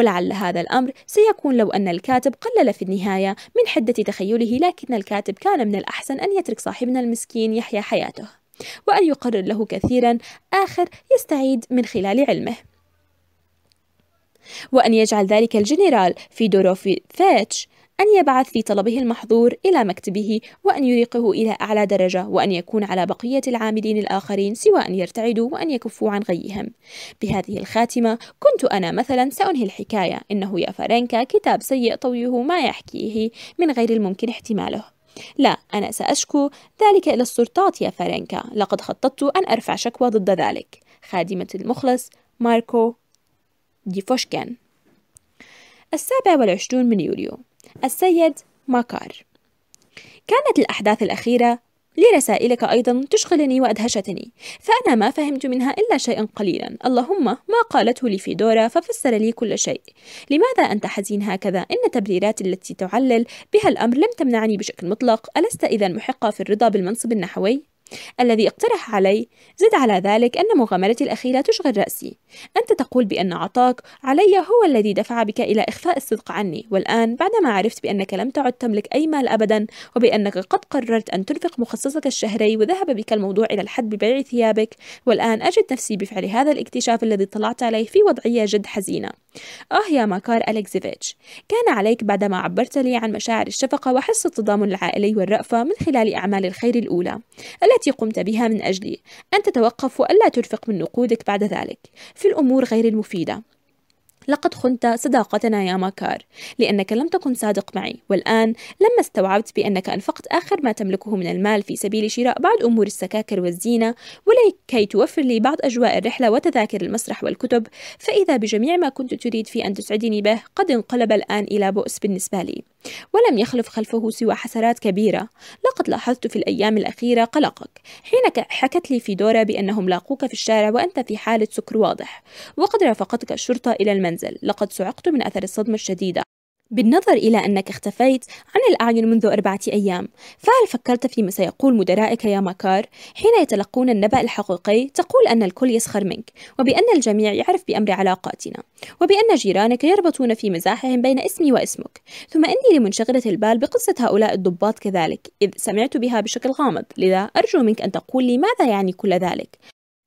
ولعل هذا الأمر سيكون لو أن الكاتب قلل في النهاية من حدة تخيله لكن الكاتب كان من الأحسن أن يترك صاحبنا المسكين يحيا حياته وأن يقرر له كثيرا آخر يستعيد من خلال علمه. وأن يجعل ذلك الجنرال في دوروفي فيتش أن يبعث في طلبه المحظور إلى مكتبه وأن يريقه إلى أعلى درجة وأن يكون على بقية العاملين الآخرين سوى أن يرتعدوا وأن يكفوا عن غيهم. بهذه الخاتمة كنت أنا مثلا سأنهي الحكاية إنه يا فرنكا كتاب سيء طويه ما يحكيه من غير الممكن احتماله. لا أنا سأشكو ذلك إلى السلطات يا فرنكا لقد خططت أن أرفع شكوى ضد ذلك. خادمة المخلص ماركو ديفوشكان. السابع والعشرون من يوليو. السيد ماكار. كانت الأحداث الأخيرة لرسائلك أيضا تشغلني وأدهشتني فأنا ما فهمت منها إلا شيئا قليلا. اللهم ما قالته لي فيدورا ففسر لي كل شيء. لماذا أنت حزين هكذا؟ إن تبريرات التي تعلل بها الأمر لم تمنعني بشكل مطلق. ألست إذا محقة في الرضا بالمنصب النحوي؟ الذي اقترح علي زد على ذلك أن مغامرتي الأخيرة تشغل رأسي. أنت تقول بأن عطاك علي هو الذي دفع بك إلى إخفاء الصدق عني. والآن بعدما عرفت بأنك لم تعد تملك أي مال أبدا وبأنك قد قررت أن تنفق مخصصك الشهري وذهب بك الموضوع إلى الحد ببيع ثيابك والآن أجد نفسي بفعل هذا الاكتشاف الذي طلعت عليه في وضعية جد حزينة. آه يا ماكار ألكسيفيتش كان عليك بعدما عبرت لي عن مشاعر الشفقة وحس التضامن العائلي والرأفة من خلال أعمال الخير الأولى. التي قمت بها من أجلي. أن تتوقف وألا ترفق من نقودك بعد ذلك. في الأمور غير المفيدة. لقد خنت صداقتنا يا ماكار لأنك لم تكن صادق معي والآن لما استوعبت بأنك أنفقت آخر ما تملكه من المال في سبيل شراء بعض أمور السكاكر والزينة ولكي توفر لي بعض أجواء الرحلة وتذاكر المسرح والكتب. فإذا بجميع ما كنت تريد في أن تسعدني به قد انقلب الآن إلى بؤس بالنسبة لي. ولم يخلف خلفه سوى حسرات كبيرة. لقد لاحظت في الأيام الأخيرة قلقك. حين حكت لي في دورة بأنهم لاقوك في الشارع وأنت في حالة سكر واضح. وقد رافقتك الشرطة إلى المنزل. لقد صعقت من أثر الصدمة الشديدة. بالنظر إلى أنك اختفيت عن الأعين منذ أربعة أيام. فهل فكرت فيما سيقول مدرائك يا ماكار؟ حين يتلقون النبأ الحقيقي تقول أن الكل يسخر منك وبأن الجميع يعرف بأمر علاقاتنا وبأن جيرانك يربطون في مزاحهم بين اسمي واسمك. ثم إني لمنشغلة البال بقصة هؤلاء الضباط كذلك إذ سمعت بها بشكل غامض لذا أرجو منك أن تقول لي ماذا يعني كل ذلك؟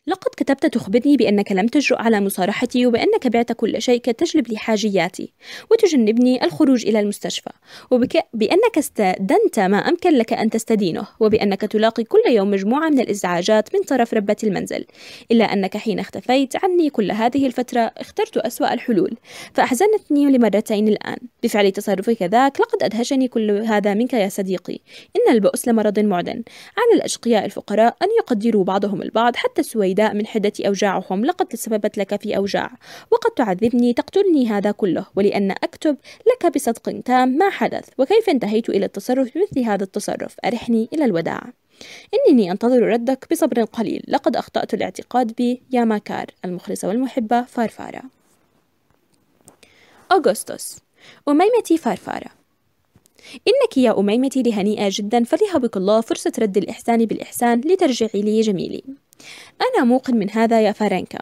لقد كتبت تخبرني بأنك لم تجرؤ على مصارحتي وبأنك بعت كل شيء كتجلب لي حاجياتي وتجنبني الخروج إلى المستشفى وبأنك استدنت ما أمكن لك أن تستدينه وبأنك تلاقي كل يوم مجموعة من الإزعاجات من طرف ربة المنزل إلا أنك حين اختفيت عني كل هذه الفترة اخترت أسوأ الحلول. فأحزنتني لمرتين الآن. بفعل تصرفك ذاك لقد أدهشني كل هذا منك يا صديقي. إن البؤس لمرض معدن. على الأشقياء الفقراء أن يقدروا بعضهم البعض حتى سويد سويداء من حدة أوجاعهم. لقد تسببت لك في أوجاع. وقد تعذبني تقتلني هذا كله. ولأن أكتب لك بصدق تام ما حدث. وكيف انتهيت إلى التصرف بمثل هذا التصرف؟ أرحني إلى الوداع. إنني أنتظر ردك بصبر قليل. لقد أخطأت الاعتقاد بي يا ماكار المخلصة والمحبة فارفارا أغسطس. أميمتي فارفارا إنك يا أميمتي لهنيئة جدا فليهبك الله فرصة رد الإحسان بالإحسان لترجعي لي جميلي. أنا موقن من هذا يا فرانكا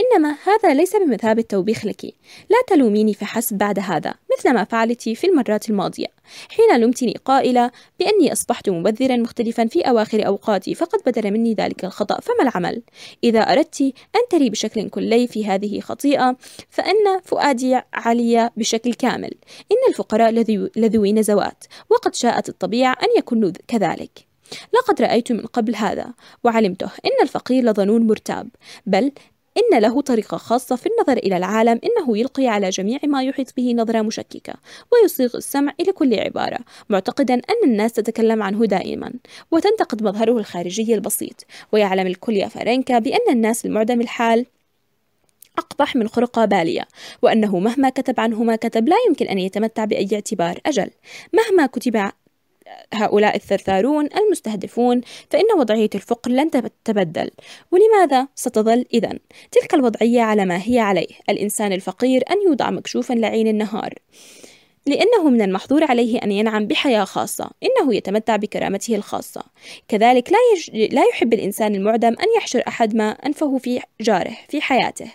إنما هذا ليس بمثابة توبيخ لك. لا تلوميني فحسب بعد هذا مثل ما فعلت في المرات الماضية. حين لمتني قائلة بأني أصبحت مبذرا مختلفا في أواخر أوقاتي فقد بدر مني ذلك الخطأ فما العمل؟ إذا أردت أن تري بشكل كلي في هذه خطيئة فإن فؤادي علي بشكل كامل. إن الفقراء لذوي نزوات وقد شاءت الطبيعة أن يكونوا كذلك. لقد رأيت من قبل هذا وعلمته إن الفقير لظنون مرتاب بل إن له طريقة خاصة في النظر إلى العالم إنه يلقي على جميع ما يحيط به نظرة مشككة ويصيغ السمع إلى كل عبارة معتقدا أن الناس تتكلم عنه دائما وتنتقد مظهره الخارجي البسيط ويعلم الكل يا فرنكا بأن الناس المعدم الحال أقبح من خرقة بالية وأنه مهما كتب عنه ما كتب لا يمكن أن يتمتع بأي اعتبار أجل مهما كتب هؤلاء الثرثارون المستهدفون فإن وضعية الفقر لن تتبدل ولماذا ستظل إذا؟ تلك الوضعية على ما هي عليه. الإنسان الفقير أن يوضع مكشوفا لعين النهار. لأنه من المحظور عليه أن ينعم بحياة خاصة. إنه يتمتع بكرامته الخاصة. كذلك لا, يج... لا يحب الإنسان المعدم أن يحشر أحد ما أنفه في جاره في حياته.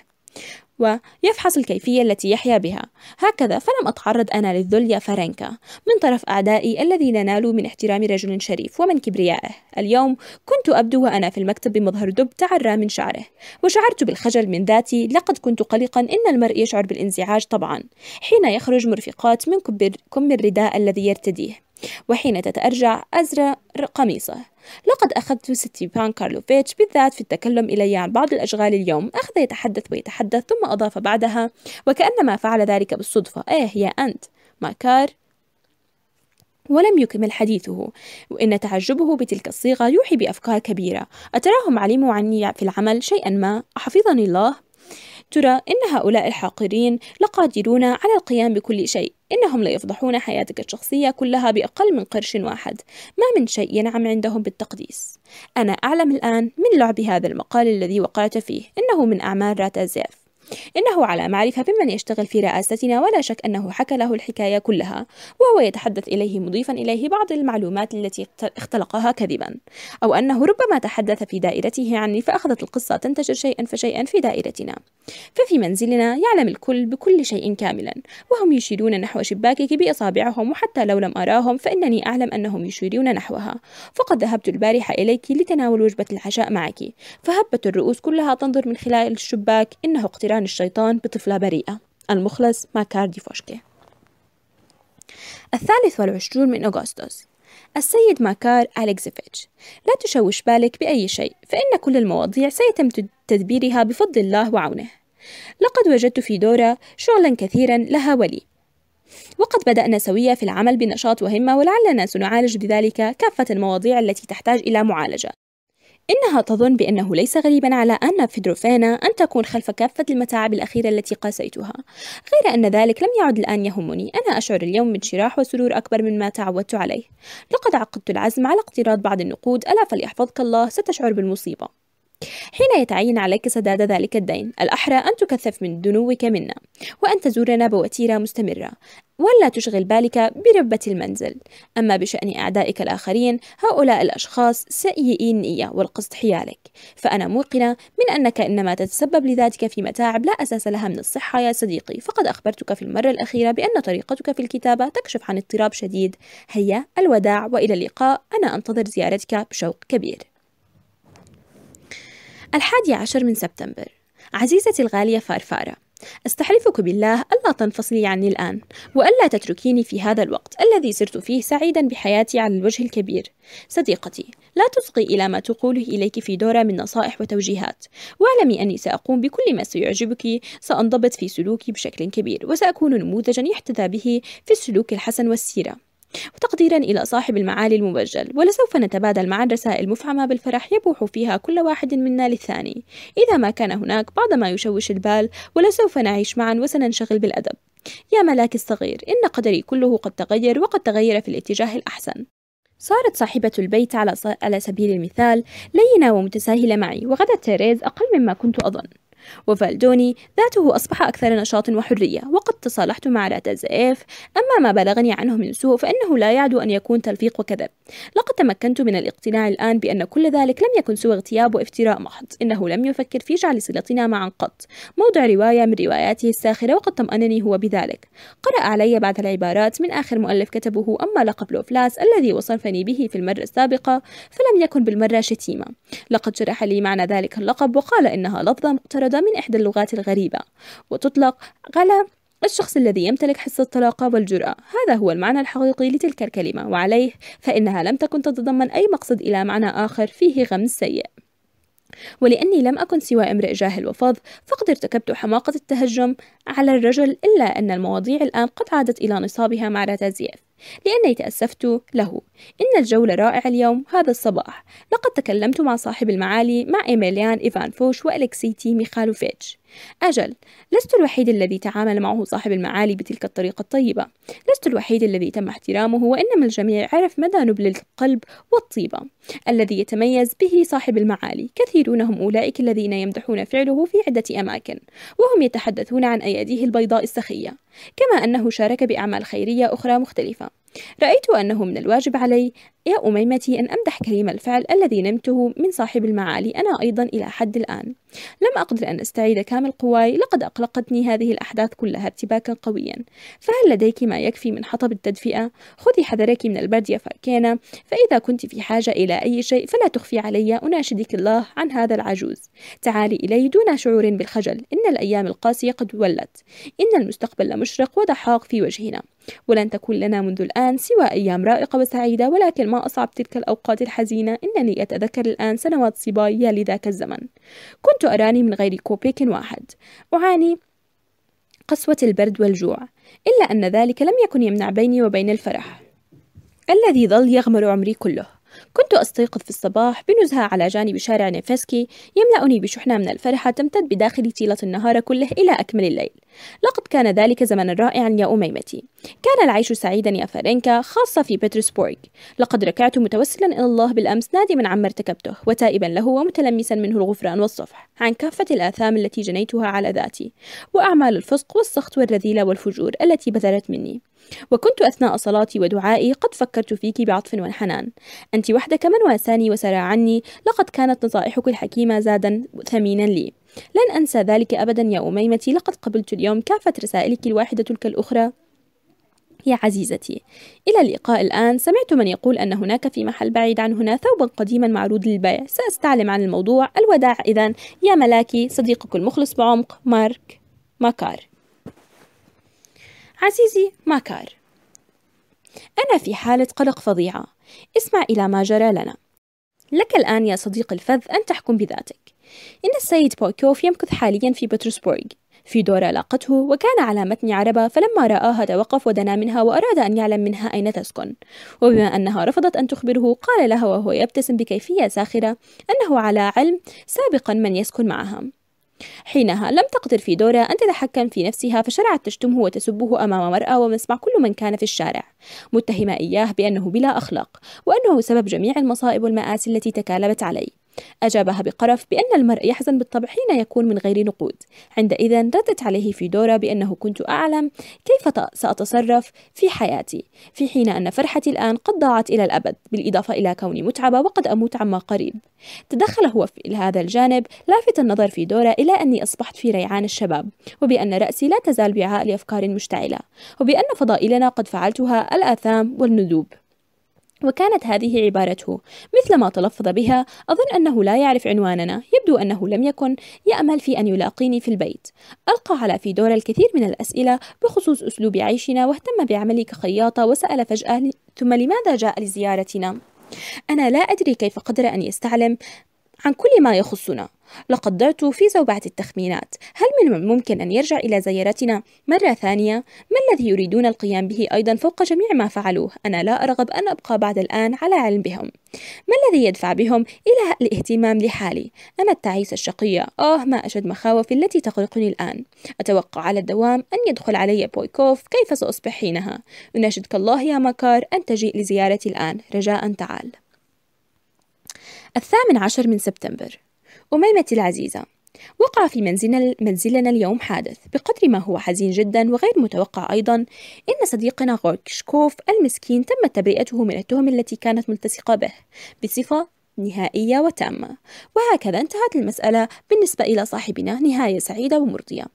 ويفحص الكيفية التي يحيا بها. هكذا فلم أتعرض أنا للذل يا فرنكا من طرف أعدائي الذين نالوا من احترام رجل شريف ومن كبريائه. اليوم كنت أبدو وأنا في المكتب بمظهر دب تعرى من شعره وشعرت بالخجل من ذاتي. لقد كنت قلقا إن المرء يشعر بالانزعاج طبعا حين يخرج مرفقات من كم الرداء الذي يرتديه. وحين تتأرجع أزر قميصه. لقد أخذت ستيفان كارلوفيتش بالذات في التكلم إلي عن بعض الأشغال اليوم. أخذ يتحدث ويتحدث ثم أضاف بعدها وكأنما فعل ذلك بالصدفة. إيه يا أنت ماكار ولم يكمل حديثه. وإن تعجبه بتلك الصيغة يوحي بأفكار كبيرة. أتراهم علموا عني في العمل شيئا ما؟ أحفظني الله. ترى إن هؤلاء الحاقرين لقادرون على القيام بكل شيء. إنهم ليفضحون حياتك الشخصية كلها بأقل من قرش واحد. ما من شيء ينعم عندهم بالتقديس. أنا أعلم الآن من لعب هذا المقال الذي وقعت فيه. إنه من أعمال راتازيف إنه على معرفة بمن يشتغل في رئاستنا ولا شك أنه حكى له الحكاية كلها وهو يتحدث إليه مضيفا إليه بعض المعلومات التي اختلقها كذبا. أو أنه ربما تحدث في دائرته عني فأخذت القصة تنتشر شيئا فشيئا في دائرتنا. ففي منزلنا يعلم الكل بكل شيء كاملا وهم يشيرون نحو شباكك بإصابعهم وحتى لو لم أراهم فإنني أعلم أنهم يشيرون نحوها. فقد ذهبت البارحة إليك لتناول وجبة العشاء معك. فهبت الرؤوس كلها تنظر من خلال الشباك إنه اقتران عن الشيطان بطفلة بريئة المخلص ماكار فوشكي. الثالث والعشرون من أغسطس. السيد ماكار أليكزيفيتش لا تشوش بالك بأي شيء فإن كل المواضيع سيتم تدبيرها بفضل الله وعونه. لقد وجدت في دورة شغلا كثيرا لها ولي. وقد بدأنا سويا في العمل بنشاط وهمة ولعلنا سنعالج بذلك كافة المواضيع التي تحتاج إلى معالجة. إنها تظن بأنه ليس غريبا على أن فيدروفانا أن تكون خلف كافة المتاعب الأخيرة التي قاسيتها. غير أن ذلك لم يعد الآن يهمني. أنا أشعر اليوم بانشراح وسرور أكبر مما تعودت عليه. لقد عقدت العزم على اقتراض بعض النقود. ألا فليحفظك الله ستشعر بالمصيبة. حين يتعين عليك سداد ذلك الدين الأحرى أن تكثف من دنوك منا وأن تزورنا بوتيرة مستمرة ولا تشغل بالك بربة المنزل. أما بشأن أعدائك الآخرين هؤلاء الأشخاص سيئي النية والقصد حيالك. فأنا موقنة من أنك إنما تتسبب لذاتك في متاعب لا أساس لها من الصحة يا صديقي. فقد أخبرتك في المرة الأخيرة بأن طريقتك في الكتابة تكشف عن اضطراب شديد. هيا الوداع وإلى اللقاء. أنا أنتظر زيارتك بشوق كبير. الحادي عشر من سبتمبر. عزيزتي الغالية فارفارة أستحلفك بالله ألا تنفصلي عني الآن وألا تتركيني في هذا الوقت الذي صرت فيه سعيدا بحياتي على الوجه الكبير. صديقتي لا تصغي إلى ما تقوله إليك في دورة من نصائح وتوجيهات واعلمي أني سأقوم بكل ما سيعجبك سأنضبط في سلوكي بشكل كبير وسأكون نموذجا يحتذى به في السلوك الحسن والسيرة. وتقديرا إلى صاحب المعالي المبجل. ولسوف نتبادل معا رسائل مفعمة بالفرح يبوح فيها كل واحد منا للثاني. إذا ما كان هناك بعض ما يشوش البال ولسوف نعيش معا وسننشغل بالأدب. يا ملاك الصغير إن قدري كله قد تغير وقد تغير في الاتجاه الأحسن. صارت صاحبة البيت على, على سبيل المثال لينة ومتساهلة معي وغدت تيريز أقل مما كنت أظن. وفالدوني ذاته أصبح أكثر نشاط وحرية وقد تصالحت مع راتازيف أما ما بلغني عنه من سوء فإنه لا يعدو أن يكون تلفيق وكذب. لقد تمكنت من الاقتناع الآن بأن كل ذلك لم يكن سوى اغتياب وافتراء محض. إنه لم يفكر في جعل صلتنا معا قط. موضع رواية من رواياته الساخرة وقد طمأنني هو بذلك. قرأ علي بعض العبارات من آخر مؤلف كتبه أما لقب لوفلاس الذي وصفني به في المرة السابقة فلم يكن بالمرة شتيمة. لقد شرح لي معنى ذلك اللقب وقال إنها لفظة مقترضة من إحدى اللغات الغريبة. وتطلق على الشخص الذي يمتلك حس الطلاقة والجرأة. هذا هو المعنى الحقيقي لتلك الكلمة. وعليه فإنها لم تكن تتضمن أي مقصد إلى معنى آخر فيه غمز سيء. ولأني لم أكن سوى امرئ جاهل وفظ فقد ارتكبت حماقة التهجم على الرجل إلا أن المواضيع الآن قد عادت إلى نصابها مع راتازييف. لأني تأسفت له. إن الجو رائع اليوم هذا الصباح. لقد تكلمت مع صاحب المعالي مع إيميليان إيفان فوش وألكسيتي ميخالوفيتش. أجل لست الوحيد الذي تعامل معه صاحب المعالي بتلك الطريقة الطيبة. لست الوحيد الذي تم احترامه وإنما الجميع عرف مدى نبل القلب والطيبة. الذي يتميز به صاحب المعالي. كثيرون هم أولئك الذين يمدحون فعله في عدة أماكن وهم يتحدثون عن أياديه البيضاء السخية. كما أنه شارك بأعمال خيرية أخرى مختلفة. رأيت أنه من الواجب علي يا أميمتي أن أمدح كريم الفعل الذي نمته من صاحب المعالي. أنا أيضا إلى حد الآن. لم أقدر أن أستعيد كامل قواي. لقد أقلقتني هذه الأحداث كلها ارتباكا قويا. فهل لديك ما يكفي من حطب التدفئة؟ خذي حذرك من البرد يا فاركينا فإذا كنت في حاجة إلى أي شيء فلا تخفي علي. أناشدك الله عن هذا العجوز. تعالي إلي دون شعور بالخجل. إن الأيام القاسية قد ولت. إن المستقبل لمشرق وضحاك في وجهنا. ولن تكون لنا منذ الآن سوى أيام رائقة وسعيدة ولكن ما أصعب تلك الأوقات الحزينة إنني أتذكر الآن سنوات صبايا لذاك الزمن. كنت أراني من غير كوبيك واحد. أعاني قسوة البرد والجوع. إلا أن ذلك لم يكن يمنع بيني وبين الفرح الذي ظل يغمر عمري كله. كنت أستيقظ في الصباح بنزهة على جانب شارع نيفسكي يملأني بشحنة من الفرحة تمتد بداخلي طيلة النهار كله إلى أكمل الليل. لقد كان ذلك زمنا رائعا يا أميمتي. كان العيش سعيدا يا فرينكا خاصة في بيترسبورغ لقد ركعت متوسلا إلى الله بالأمس نادما عما ارتكبته وتائبا له ومتلمسا منه الغفران والصفح عن كافة الآثام التي جنيتها على ذاتي. وأعمال الفسق والسخط والرذيلة والفجور التي بذلت مني. وكنت أثناء صلاتي ودعائي قد فكرت فيك بعطف وحنان أنت وحدك من واساني وسرى عني لقد كانت نصائحك الحكيمة زادا ثمينا لي. لن أنسى ذلك أبدا يا أميمتي لقد قبلت اليوم كافة رسائلك الواحدة تلك الأخرى يا عزيزتي. إلى اللقاء الآن. سمعت من يقول أن هناك في محل بعيد عن هنا ثوبا قديما معروض للبيع. سأستعلم عن الموضوع. الوداع إذا. يا ملاكي صديقك المخلص بعمق مارك ماكار. عزيزي ماكار أنا في حالة قلق فظيعة. اسمع إلى ما جرى لنا. لك الآن يا صديق الفذ أن تحكم بذاتك. إن السيد بويكوف يمكث حاليا في بطرسبورغ. في دورة لاقته وكان على متن عربة فلما رآها توقف ودنا منها وأراد أن يعلم منها أين تسكن. وبما أنها رفضت أن تخبره قال لها وهو يبتسم بكيفية ساخرة أنه على علم سابقا من يسكن معها. حينها لم تقدر في دورة أن تتحكم في نفسها فشرعت تشتمه وتسبه أمام مرأة ومسمع كل من كان في الشارع. متهمة إياه بأنه بلا أخلاق وأنه سبب جميع المصائب والمآسي التي تكالبت عليه. أجابها بقرف بأن المرء يحزن بالطبع حين يكون من غير نقود. عندئذ ردت عليه في دورة بأنه كنت أعلم كيف سأتصرف في حياتي في حين أن فرحتي الآن قد ضاعت إلى الأبد بالإضافة إلى كوني متعبة وقد أموت عما قريب. تدخل هو في هذا الجانب لافت النظر في دورة إلى أني أصبحت في ريعان الشباب وبأن رأسي لا تزال وعاء لأفكار مشتعلة وبأن فضائلنا قد فعلتها الآثام والندوب. وكانت هذه عبارته. مثل ما تلفظ بها أظن أنه لا يعرف عنواننا. يبدو أنه لم يكن. يأمل في أن يلاقيني في البيت. ألقى على فيدورا الكثير من الأسئلة بخصوص أسلوب عيشنا واهتم بعملي كخياطة وسأل فجأة ثم لماذا جاء لزيارتنا؟ أنا لا أدري كيف قدر أن يستعلم. عن كل ما يخصنا. لقد ضعت في زوبعة التخمينات. هل من الممكن أن يرجع إلى زيارتنا مرة ثانية؟ ما الذي يريدون القيام به أيضا فوق جميع ما فعلوه؟ أنا لا أرغب أن أبقى بعد الآن على علم بهم ما الذي يدفع بهم إلى الاهتمام لحالي؟ أنا التعيس الشقية آه ما أشد مخاوفي التي تقلقني الآن. أتوقع على الدوام أن يدخل علي بويكوف. كيف سأصبح حينها؟ أناشدك الله يا مكار أن تجيء لزيارتي الآن. رجاء تعال. الثامن عشر من سبتمبر. أميمتي العزيزة وقع في منزلنا, منزلنا اليوم حادث بقدر ما هو حزين جدا وغير متوقع أيضا. إن صديقنا غوركشكوف المسكين تم تبرئته من التهم التي كانت ملتصقة به بصفة نهائية وتامة. وهكذا انتهت المسألة بالنسبة إلى صاحبنا نهاية سعيدة ومرضية.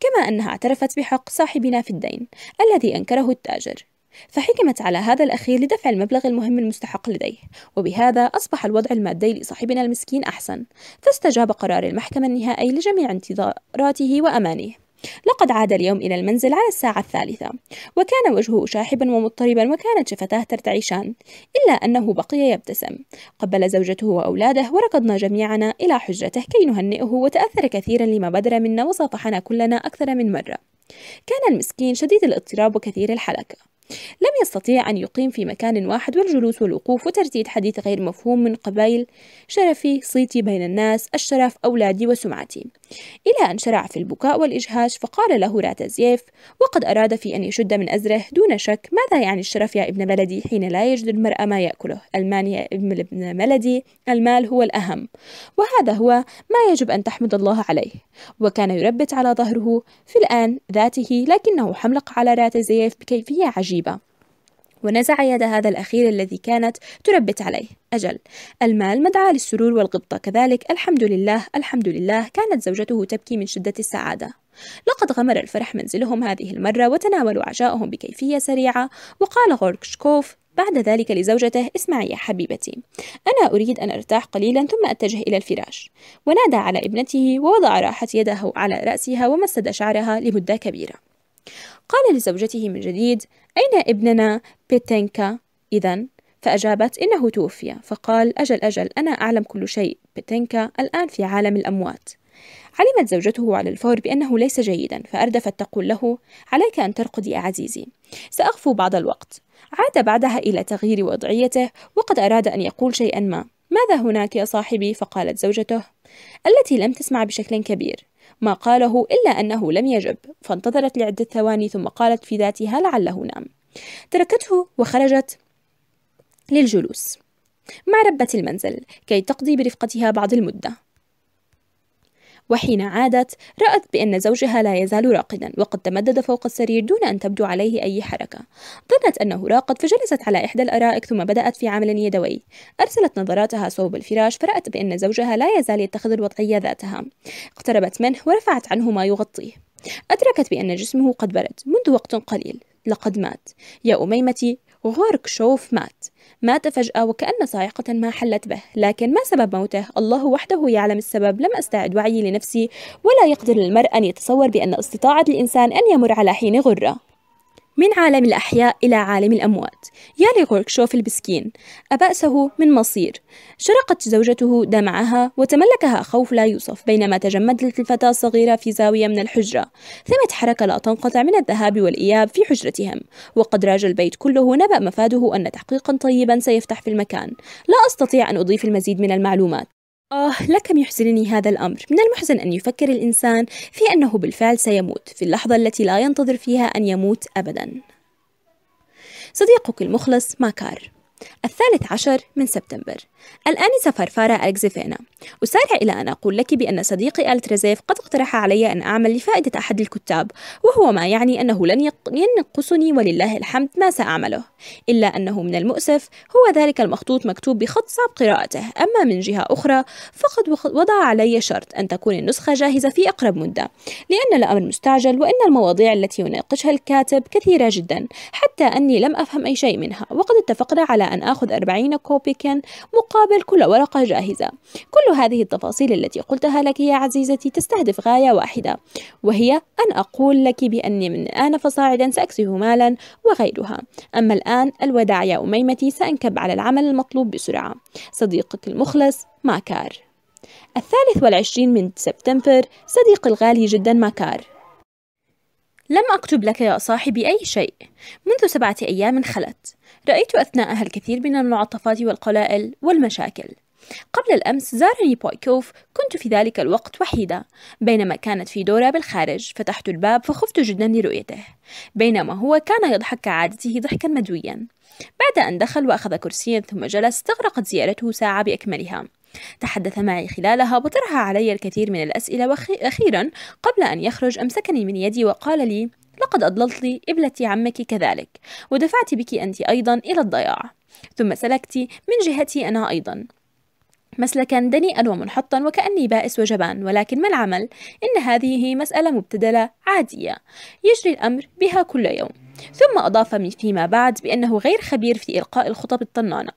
كما أنها اعترفت بحق صاحبنا في الدين الذي أنكره التاجر. فحكمت على هذا الأخير لدفع المبلغ المهم المستحق لديه وبهذا أصبح الوضع المادي لصاحبنا المسكين أحسن. فاستجاب قرار المحكمة النهائي لجميع انتظاراته وأمانيه. لقد عاد اليوم إلى المنزل على الساعة الثالثة وكان وجهه شاحبا ومضطربا وكانت شفتاه ترتعشان إلا أنه بقي يبتسم. قبل زوجته وأولاده وركضنا جميعنا إلى حجرته كي نهنئه وتأثر كثيرا لما بدر منا وصافحنا كلنا أكثر من مرة. كان المسكين شديد الاضطراب وكثير الحلكة لم يستطيع أن يقيم في مكان واحد والجلوس والوقوف وترديد حديث غير مفهوم من قبيل شرفي صيتي بين الناس الشرف أولادي وسمعتي. إلى أن شرع في البكاء والإجهاش فقال له راتزييف وقد أراد في أن يشد من أزره دون شك ماذا يعني الشرف يا ابن بلدي حين لا يجد المرء ما يأكله؟ المال يا ابن بلدي المال هو الأهم. وهذا هو ما يجب أن تحمد الله عليه. وكان يربت على ظهره في الآن ذاته لكنه حملق على راتزييف بكيفية عجيبة. ونزع يد هذا الأخير الذي كانت تربت عليه. أجل. المال مدعاة للسرور والغبطة. كذلك الحمد لله الحمد لله. كانت زوجته تبكي من شدة السعادة. لقد غمر الفرح منزلهم هذه المرة وتناولوا عشاءهم بكيفية سريعة. وقال غوركشكوف بعد ذلك لزوجته اسمعي يا حبيبتي. أنا أريد أن أرتاح قليلا ثم أتجه إلى الفراش. ونادى على ابنته ووضع راحة يده على رأسها ومسد شعرها لمدة كبيرة. قال لزوجته من جديد أين ابننا بيتينكا؟ إذا فأجابت إنه توفي فقال أجل أجل أنا أعلم كل شيء بيتينكا الآن في عالم الأموات. علمت زوجته على الفور بأنه ليس جيدا فأردفت تقول له عليك أن ترقدي يا عزيزي سأغفو بعض الوقت. عاد بعدها إلى تغيير وضعيته وقد أراد أن يقول شيئا ما. ماذا هناك يا صاحبي؟ فقالت زوجته. التي لم تسمع بشكل كبير. ما قاله إلا أنه لم يجب فانتظرت لعدة ثواني ثم قالت في ذاتها لعله نام. تركته وخرجت للجلوس. مع ربة المنزل كي تقضي برفقتها بعض المدة. وحين عادت رأت بأن زوجها لا يزال راقدا وقد تمدد فوق السرير دون أن تبدو عليه أي حركة. ظنت أنه راقد فجلست على إحدى الأرائك ثم بدأت في عمل يدوي. أرسلت نظراتها صوب الفراش فرأت بأن زوجها لا يزال يتخذ الوضعية ذاتها. اقتربت منه ورفعت عنه ما يغطيه. أدركت بأن جسمه قد برد منذ وقت قليل. لقد مات. يا أميمتي غوركشوف مات. مات فجأة وكأن صاعقة ما حلت به. لكن ما سبب موته؟ الله وحده يعلم السبب. لم أستعد وعي لنفسي ولا يقدر المرء أن يتصور بأن استطاعة الإنسان أن يمر على حين غرة. من عالم الأحياء إلى عالم الأموات. يا لغوركشوف المسكين أبأسه من مصير. شرقت زوجته دمعها وتملكها خوف لا يوصف بينما تجمدت الفتاة الصغيرة في زاوية من الحجرة. ثمت حركة لا تنقطع من الذهاب والإياب في حجرتهم. وقد راج البيت كله نبأ مفاده أن تحقيقا طيبا سيفتح في المكان. لا أستطيع أن أضيف المزيد من المعلومات. آه لكم يحزنني هذا الأمر. من المحزن أن يفكر الإنسان في أنه بالفعل سيموت في اللحظة التي لا ينتظر فيها أن يموت أبدا. صديقك المخلص ماكار. الثالث عشر من سبتمبر. الآنسة فرفارة ألكزيفينا أسارع إلى أن أقول لك بأن صديقي ألتريزيف قد اقترح علي أن أعمل لفائدة أحد الكتاب وهو ما يعني أنه لن ينقصني ولله الحمد ما سأعمله. إلا أنه من المؤسف هو ذلك المخطوط مكتوب بخط صعب قراءته. أما من جهة أخرى فقد وضع علي شرط أن تكون النسخة جاهزة في أقرب مدة لأن الأمر مستعجل وأن المواضيع التي يناقشها الكاتب كثيرة جدا حتى أني لم أفهم أي شيء منها. وقد اتفقنا على أن آخذ 40 كوبيكن مقابل كل ورقة جاهزة. كل هذه التفاصيل التي قلتها لك يا عزيزتي تستهدف غاية واحدة وهي أن أقول لك بأني من الآن فصاعدا سأكسب مالا وغيرها. أما الآن الوداع يا أميمتي سأنكب على العمل المطلوب بسرعة. صديقك المخلص ماكار. الثالث والعشرين من سبتمبر صديق الغالي جدا ماكار. لم أكتب لك يا صاحبي أي شيء. منذ سبعة أيام خلت رأيت أثناءها الكثير من المعطفات والقلائل والمشاكل. قبل الأمس زارني بويكوف كنت في ذلك الوقت وحيدة. بينما كانت في دورة بالخارج فتحت الباب فخفت جدا لرؤيته. بينما هو كان يضحك كعادته ضحكا مدويا. بعد أن دخل وأخذ كرسيا ثم جلس استغرقت زيارته ساعة بأكملها. تحدث معي خلالها وطرح علي الكثير من الأسئلة وأخيرا قبل أن يخرج أمسكني من يدي وقال لي لقد أضللت ابنة عمك كذلك ودفعت بك أنت أيضا إلى الضياع ثم سلكت من جهتي أنا أيضا. مسلكا دنيئا ومنحطا وكأني بائس وجبان ولكن ما العمل؟ إن هذه مسألة مبتدلة عادية يجري الأمر بها كل يوم. ثم أضاف فيما بعد بأنه غير خبير في إلقاء الخطب الطنانة.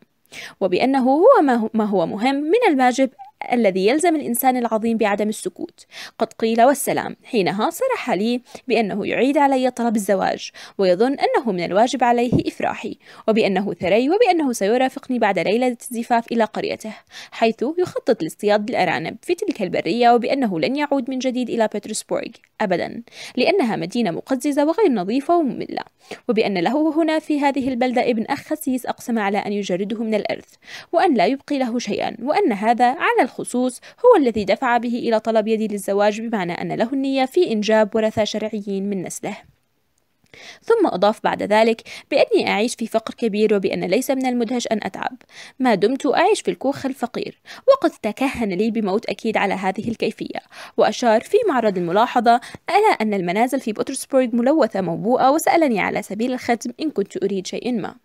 وبأنه هو ما هو مهم من الواجب الذي يلزم الإنسان العظيم بعدم السكوت. قد قيل والسلام. حينها صرح لي بأنه يعيد علي طلب الزواج ويظن أنه من الواجب عليه إفراحي وبأنه ثري وبأنه سيرافقني بعد ليلة الزفاف إلى قريته حيث يخطط لاصطياد الأرانب في تلك البرية وبأنه لن يعود من جديد إلى بيترسبورغ أبدا لأنها مدينة مقززة وغير نظيفة ومملة وبأن له هنا في هذه البلدة ابن أخ خسيس أقسم على أن يجرده من الأرث وأن لا يبقي له شيئا وأن هذا على الخصوص هو الذي دفع به إلى طلب يدي للزواج بمعنى أن له النية في إنجاب ورثة شرعيين من نسله. ثم أضاف بعد ذلك بأني أعيش في فقر كبير وبأن ليس من المدهش أن أتعب. ما دمت أعيش في الكوخ الفقير وقد تكهن لي بموت أكيد على هذه الكيفية. وأشار في معرض الملاحظة على أن المنازل في بوترسبورغ ملوثة موبوءة وسألني على سبيل الختم إن كنت أريد شيء ما.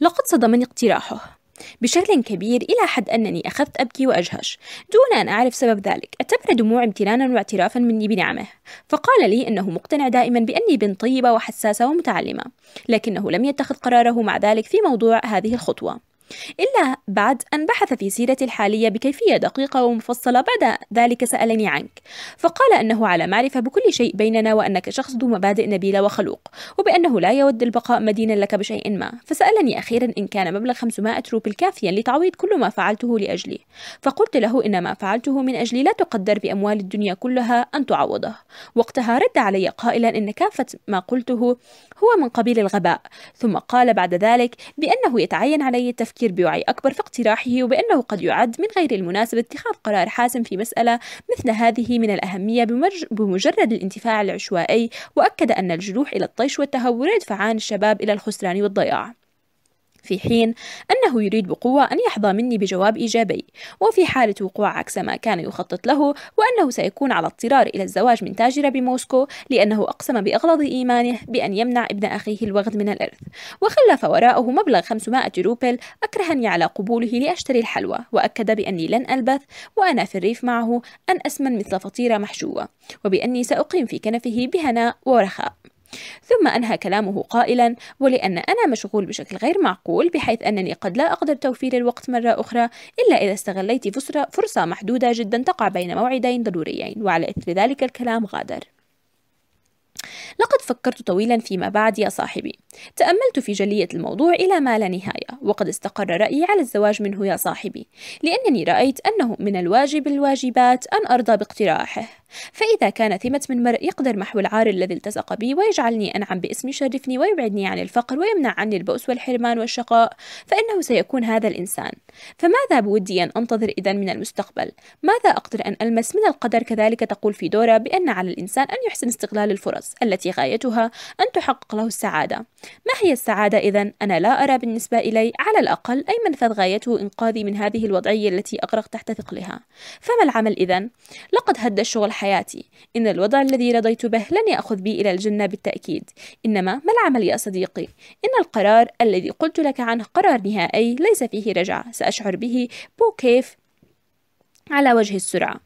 لقد صدمني اقتراحه. بشكل كبير إلى حد أنني أخذت أبكي وأجهش. دون أن أعرف سبب ذلك اعتبر دموع امتنانا واعترافا مني بنعمه فقال لي أنه مقتنع دائما بأني بنت طيبة وحساسة ومتعلمة لكنه لم يتخذ قراره مع ذلك في موضوع هذه الخطوة. إلا بعد أن بحث في سيرتي الحالية بكيفية دقيقة ومفصلة بعد ذلك سألني عنك. فقال أنه على معرفة بكل شيء بيننا وأنك شخص ذو مبادئ نبيلة وخلوق وبأنه لا يود البقاء مدينا لك بشيء ما. فسألني أخيرا إن كان مبلغ 500 روبل كافيا لتعويض كل ما فعلته لأجلي. فقلت له إن ما فعلته من أجلي لا تقدر بأموال الدنيا كلها أن تعوضه. وقتها رد علي قائلا إن كافة ما قلته هو من قبيل الغباء. ثم قال بعد ذلك بأنه يتعين علي التفكير بوعي أكبر في اقتراحه وبأنه قد يعد من غير المناسب اتخاذ قرار حاسم في مسألة مثل هذه من الأهمية بمجرد الانتفاع العشوائي وأكد أن الجروح إلى الطيش والتهور يدفعان الشباب إلى الخسران والضياع. في حين أنه يريد بقوة أن يحظى مني بجواب إيجابي وفي حالة وقوع عكس ما كان يخطط له وأنه سيكون على اضطرار إلى الزواج من تاجرة بموسكو لأنه أقسم بأغلظ إيمانه بأن يمنع ابن أخيه الوغد من الإرث. وخلف وراءه مبلغ 500 روبل أكرهني على قبوله لأشتري الحلوى وأكد بأني لن ألبث وأنا في الريف معه أن أسمن مثل فطيرة محشوة وبأني سأقيم في كنفه بهناء ورخاء. ثم أنهى كلامه قائلا ولأن أنا مشغول بشكل غير معقول بحيث أنني قد لا أقدر توفير الوقت مرة أخرى إلا إذا استغليت فرصة محدودة جدا تقع بين موعدين ضروريين وعلى إثر ذلك الكلام غادر. لقد فكرت طويلا فيما بعد يا صاحبي. تأملت في جلية الموضوع إلى ما لا نهاية وقد استقر رأيي على الزواج منه يا صاحبي لأنني رأيت أنه من الواجب الواجبات أن أرضى باقتراحه. فإذا كان ثمة من مرء يقدر محو العار الذي التصق بي ويجعلني أنعم باسم يشرفني ويبعدني عن الفقر ويمنع عني البؤس والحرمان والشقاء فإنه سيكون هذا الإنسان. فماذا بودي أن أنتظر إذا من المستقبل؟ ماذا أقدر أن ألمس؟ من القدر كذلك تقول في دورة بأن على الإنسان أن يحسن استغلال الفرص التي غايتها أن تحقق له السعادة. ما هي السعادة إذا؟ أنا لا أرى بالنسبة إلي على الأقل أي منفذ غايته إنقاذي من هذه الوضعية التي أغرق تحت ثقلها. فما العمل إذا؟ لقد هد الشغل حياتي. إن الوضع الذي رضيت به لن يأخذ بي إلى الجنة بالتأكيد. إنما ما العمل يا صديقي؟ إن القرار الذي قلت لك عنه قرار نهائي ليس فيه رجعة. سأشعر به بو كيف على وجه السرعة.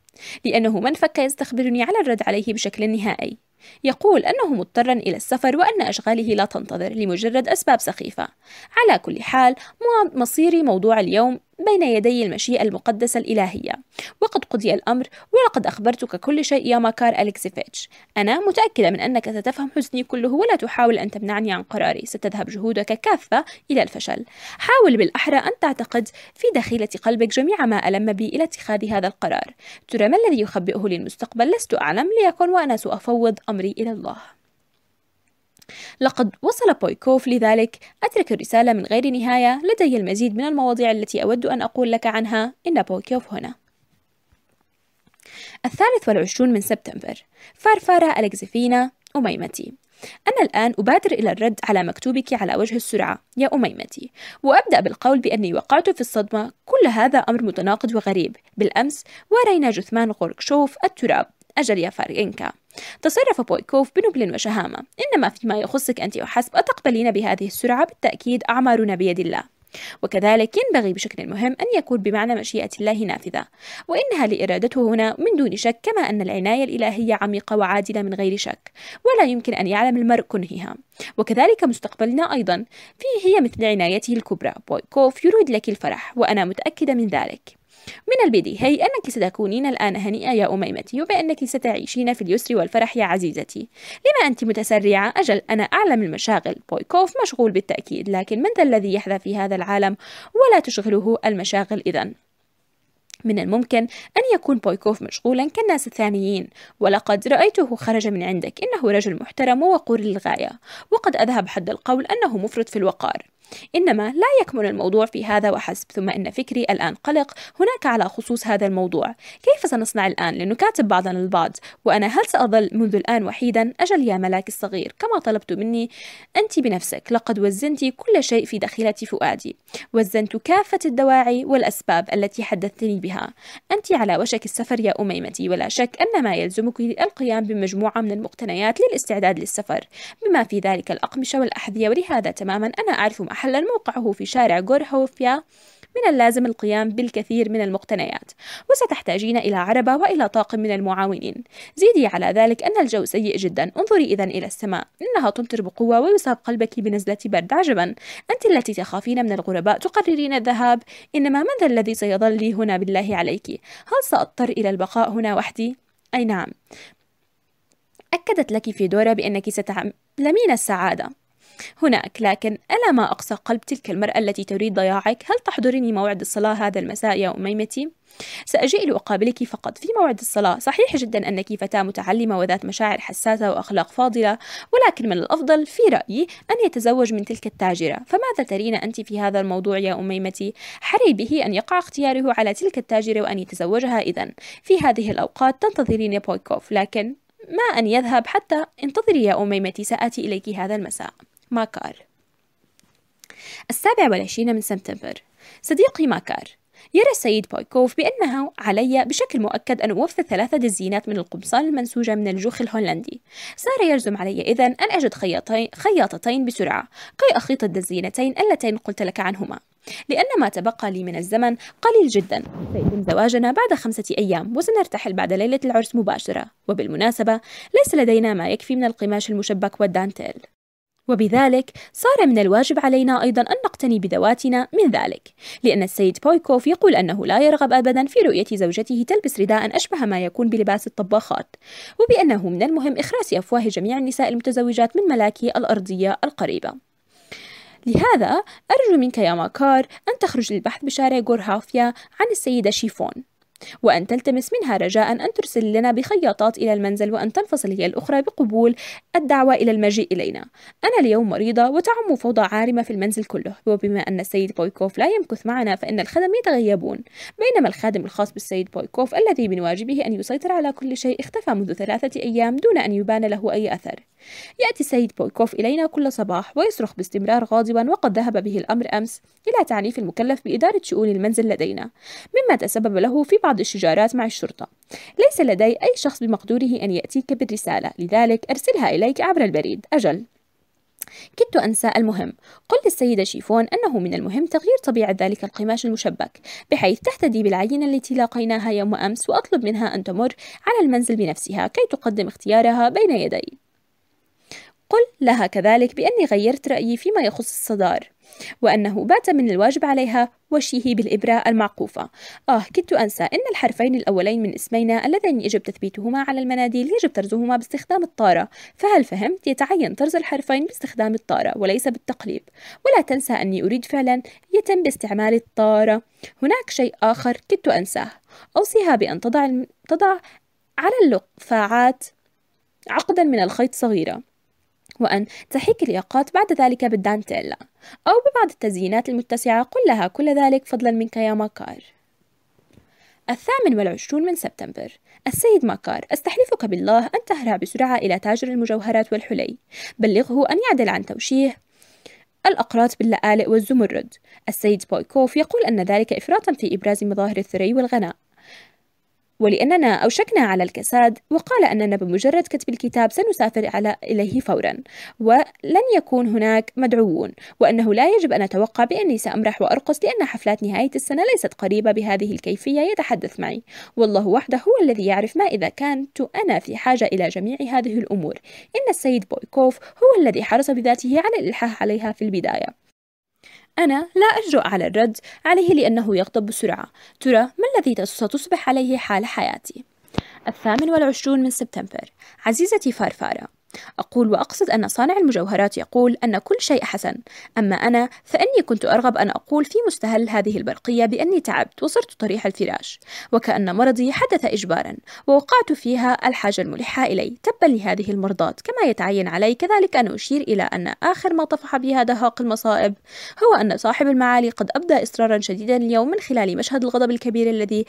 لأنه من فك يستخبرني على الرد عليه بشكل نهائي. يقول أنه مضطرا إلى السفر وأن أشغاله لا تنتظر لمجرد أسباب سخيفة. على كل حال مصيري موضوع اليوم بين يدي المشيئة المقدسة الإلهية. وقد قضي الأمر ولقد أخبرتك كل شيء يا ماكار أليكسيفيتش. أنا متأكدة من أنك ستفهم حزني كله ولا تحاول أن تمنعني عن قراري. ستذهب جهودك كافة إلى الفشل. حاول بالأحرى أن تعتقد في دخيلة قلبك جميع ما ألم بي إلى اتخاذ هذا القرار. ترى ما الذي يخبئه للمستقبل؟ لست أعلم ليكن وأنا سأفوض أمري إلى الله. لقد وصل بويكوف لذلك. أترك الرسالة من غير نهاية. لدي المزيد من المواضيع التي أود أن أقول لك عنها. إن بويكوف هنا. الثالث والعشرون من سبتمبر. فارفارة ألكزفينا أميمتي. أنا الآن أبادر إلى الرد على مكتوبك على وجه السرعة يا أميمتي. وأبدأ بالقول بأني وقعت في الصدمة. كل هذا أمر متناقض وغريب. بالأمس ورينا جثمان غوركشوف التراب. أجل يا فارينكا. تصرف بويكوف بنبل وشهامة. إنما فيما يخصك أنت وحسب أتقبلين بهذه السرعة؟ بالتأكيد أعمارنا بيد الله. وكذلك ينبغي بشكل مهم أن يكون بمعنى مشيئة الله نافذة. وإنها لإرادته هنا من دون شك كما أن العناية الإلهية عميقة وعادلة من غير شك. ولا يمكن أن يعلم المرء كنهها. وكذلك مستقبلنا أيضا. فيه هي مثل عنايته الكبرى. بويكوف يريد لك الفرح وأنا متأكدة من ذلك. من البديهي أنك ستكونين الآن هنيئة يا أميمتي وبأنك ستعيشين في اليسر والفرح يا عزيزتي. لما أنت متسرعة؟ أجل أنا أعلم المشاغل. بويكوف مشغول بالتأكيد لكن من ذا الذي يحظى في هذا العالم؟ ولا تشغله المشاغل إذن من الممكن أن يكون بويكوف مشغولا كالناس الثانيين. ولقد رأيته خرج من عندك إنه رجل محترم ووقور للغاية. وقد أذهب حد القول أنه مفرط في الوقار. إنما لا يكمن الموضوع في هذا وحسب ثم إن فكري الآن قلق هناك على خصوص هذا الموضوع. كيف سنصنع الآن لنكاتب بعضنا البعض؟ وأنا هل سأظل منذ الآن وحيدا أجل يا ملاك الصغير؟ كما طلبت مني أنت بنفسك. لقد وزنت كل شيء في دخيلة فؤادي. وزنت كافة الدواعي والأسباب التي حدثتني بها. أنت على وشك السفر يا أميمتي ولا شك أن ما يلزمك القيام بمجموعة من المقتنيات للاستعداد للسفر. بما في ذلك الأقمشة والأحذية ولهذا تماما أنا أعرف محلا موقعه في شارع غورهوفيا من اللازم القيام بالكثير من المقتنيات. وستحتاجين إلى عربة وإلى طاقم من المعاونين. زيدي على ذلك أن الجو سيء جدا. انظري إذا إلى السماء. إنها تمطر بقوة ويصاب قلبك بنزلة برد. عجبا. أنت التي تخافين من الغرباء تقررين الذهاب. إنما من ذا الذي سيظل لي هنا بالله عليك؟ هل سأضطر إلى البقاء هنا وحدي؟ أي نعم. أكدت لك فيدورا بأنك ستعلمين السعادة. هناك لكن ألا ما أقسى قلب تلك المرأة التي تريد ضياعك؟ هل تحضرني موعد الصلاة هذا المساء يا أميمتي؟ سأجيء لأقابلك فقط. في موعد الصلاة صحيح جدا أنك فتاة متعلمة وذات مشاعر حساسة وأخلاق فاضلة ولكن من الأفضل في رأيي أن يتزوج من تلك التاجرة. فماذا ترين أنت في هذا الموضوع يا أميمتي؟ حري به أن يقع اختياره على تلك التاجرة وأن يتزوجها إذا. في هذه الأوقات تنتظرين بويكوف لكن ما أن يذهب حتى انتظري يا أميمتي سآتي إليك هذا المساء. ماكار. السابع والعشرين من سبتمبر. صديقي ماكار يرى السيد بويكوف بأنه علي بشكل مؤكد أن أوفر ثلاثة دزينات من القمصان المنسوجة من الجوخ الهولندي. صار يلزم علي إذن أن أجد خياطين خياطتين بسرعة كي أخيط الدزينتين اللتين قلت لك عنهما. لأن ما تبقى لي من الزمن قليل جدا. سيتم زواجنا بعد خمسة أيام وسنرتحل بعد ليلة العرس مباشرة. وبالمناسبة ليس لدينا ما يكفي من القماش المشبك والدانتيل. وبذلك صار من الواجب علينا أيضا أن نقتني بذواتنا من ذلك لأن السيد بويكوف يقول أنه لا يرغب أبدا في رؤية زوجته تلبس رداء أشبه ما يكون بلباس الطباخات وبأنه من المهم إخراس أفواه جميع النساء المتزوجات من ملاكي الأرضية القريبة. لهذا أرجو منك يا ماكار أن تخرج للبحث بشارع غورهافيا عن السيدة شيفون. وأن تلتمس منها رجاء أن ترسل لنا بخياطات إلى المنزل وأن تنفصل هي الأخرى بقبول الدعوة إلى المجيء إلينا. أنا اليوم مريضة وتعم فوضى عارمة في المنزل كله. وبما أن السيد بويكوف لا يمكث معنا فإن الخدم يتغيبون. بينما الخادم الخاص بالسيد بويكوف الذي من واجبه أن يسيطر على كل شيء اختفى منذ ثلاثة أيام دون أن يبان له أي أثر. يأتي السيد بويكوف إلينا كل صباح ويصرخ باستمرار غاضبا وقد ذهب به الأمر أمس إلى تعنيف المكلف بإدارة شؤون المنزل لدينا مما تسبب له في بعض الشجارات مع الشرطة. ليس لدي أي شخص بمقدوره أن يأتيك بالرسالة لذلك أرسلها إليك عبر البريد. أجل. كدت أنسى المهم. قل للسيدة شيفون أنه من المهم تغيير طبيعة ذلك القماش المشبك بحيث تهتدي بالعينة التي لاقيناها يوم أمس وأطلب منها أن تمر على المنزل بنفسها كي تقدم اختيارها بين يدي. قل لها كذلك بأني غيرت رأيي فيما يخص الصدار وأنه بات من الواجب عليها وشيه بالإبرة المعقوفة. آه كدت أنسى إن الحرفين الأولين من اسمينا اللذين يجب تثبيتهما على المناديل يجب طرزهما باستخدام الطارة. فهل فهمت؟ يتعين طرز الحرفين باستخدام الطارة وليس بالتقليب؟ ولا تنسى أني أريد فعلا يتم باستعمال الطارة. هناك شيء آخر كدت أنساه. أوصيها بأن تضع, تضع على اللقفاعات عقدا من الخيط صغيرة وأن تحيك الياقات بعد ذلك بالدانتيلا أو ببعض التزيينات المتسعة. قل لها كل ذلك فضلا منك يا ماكار. الثامن والعشرون من سبتمبر. السيد ماكار أستحلفك بالله أن تهرع بسرعة إلى تاجر المجوهرات والحلي. بلغه أن يعدل عن توشيه الأقراط باللآلئ والزمرد. السيد بويكوف يقول أن ذلك إفراطا في إبراز مظاهر الثراء والغنى. ولأننا أوشكنا على الكساد وقال أننا بمجرد كتب الكتاب سنسافر على إليه فورا. ولن يكون هناك مدعوون وأنه لا يجب أن أتوقع بأني سأمرح وأرقص لأن حفلات نهاية السنة ليست قريبة بهذه الكيفية يتحدث معي. والله وحده هو الذي يعرف ما إذا كنت أنا في حاجة إلى جميع هذه الأمور. إن السيد بويكوف هو الذي حرص بذاته على الإلحاح عليها في البداية. أنا لا أجرؤ على الرد عليه لأنه يغضب بسرعة ترى ما الذي ستصبح عليه حال حياتي؟ الثامن والعشرون من سبتمبر عزيزتي فارفارة أقول وأقصد أن صانع المجوهرات يقول أن كل شيء حسن. أما أنا فإني كنت أرغب أن أقول في مستهل هذه البرقية بأني تعبت وصرت طريح الفراش. وكأن مرضي حدث إجبارا ووقعت فيها الحاجة الملحة إلي. تبا لهذه المرضات كما يتعين علي كذلك أن أشير إلى أن آخر ما طفح بها دهاق المصائب. هو أن صاحب المعالي قد أبدى إصرارا شديدا اليوم من خلال مشهد الغضب الكبير الذي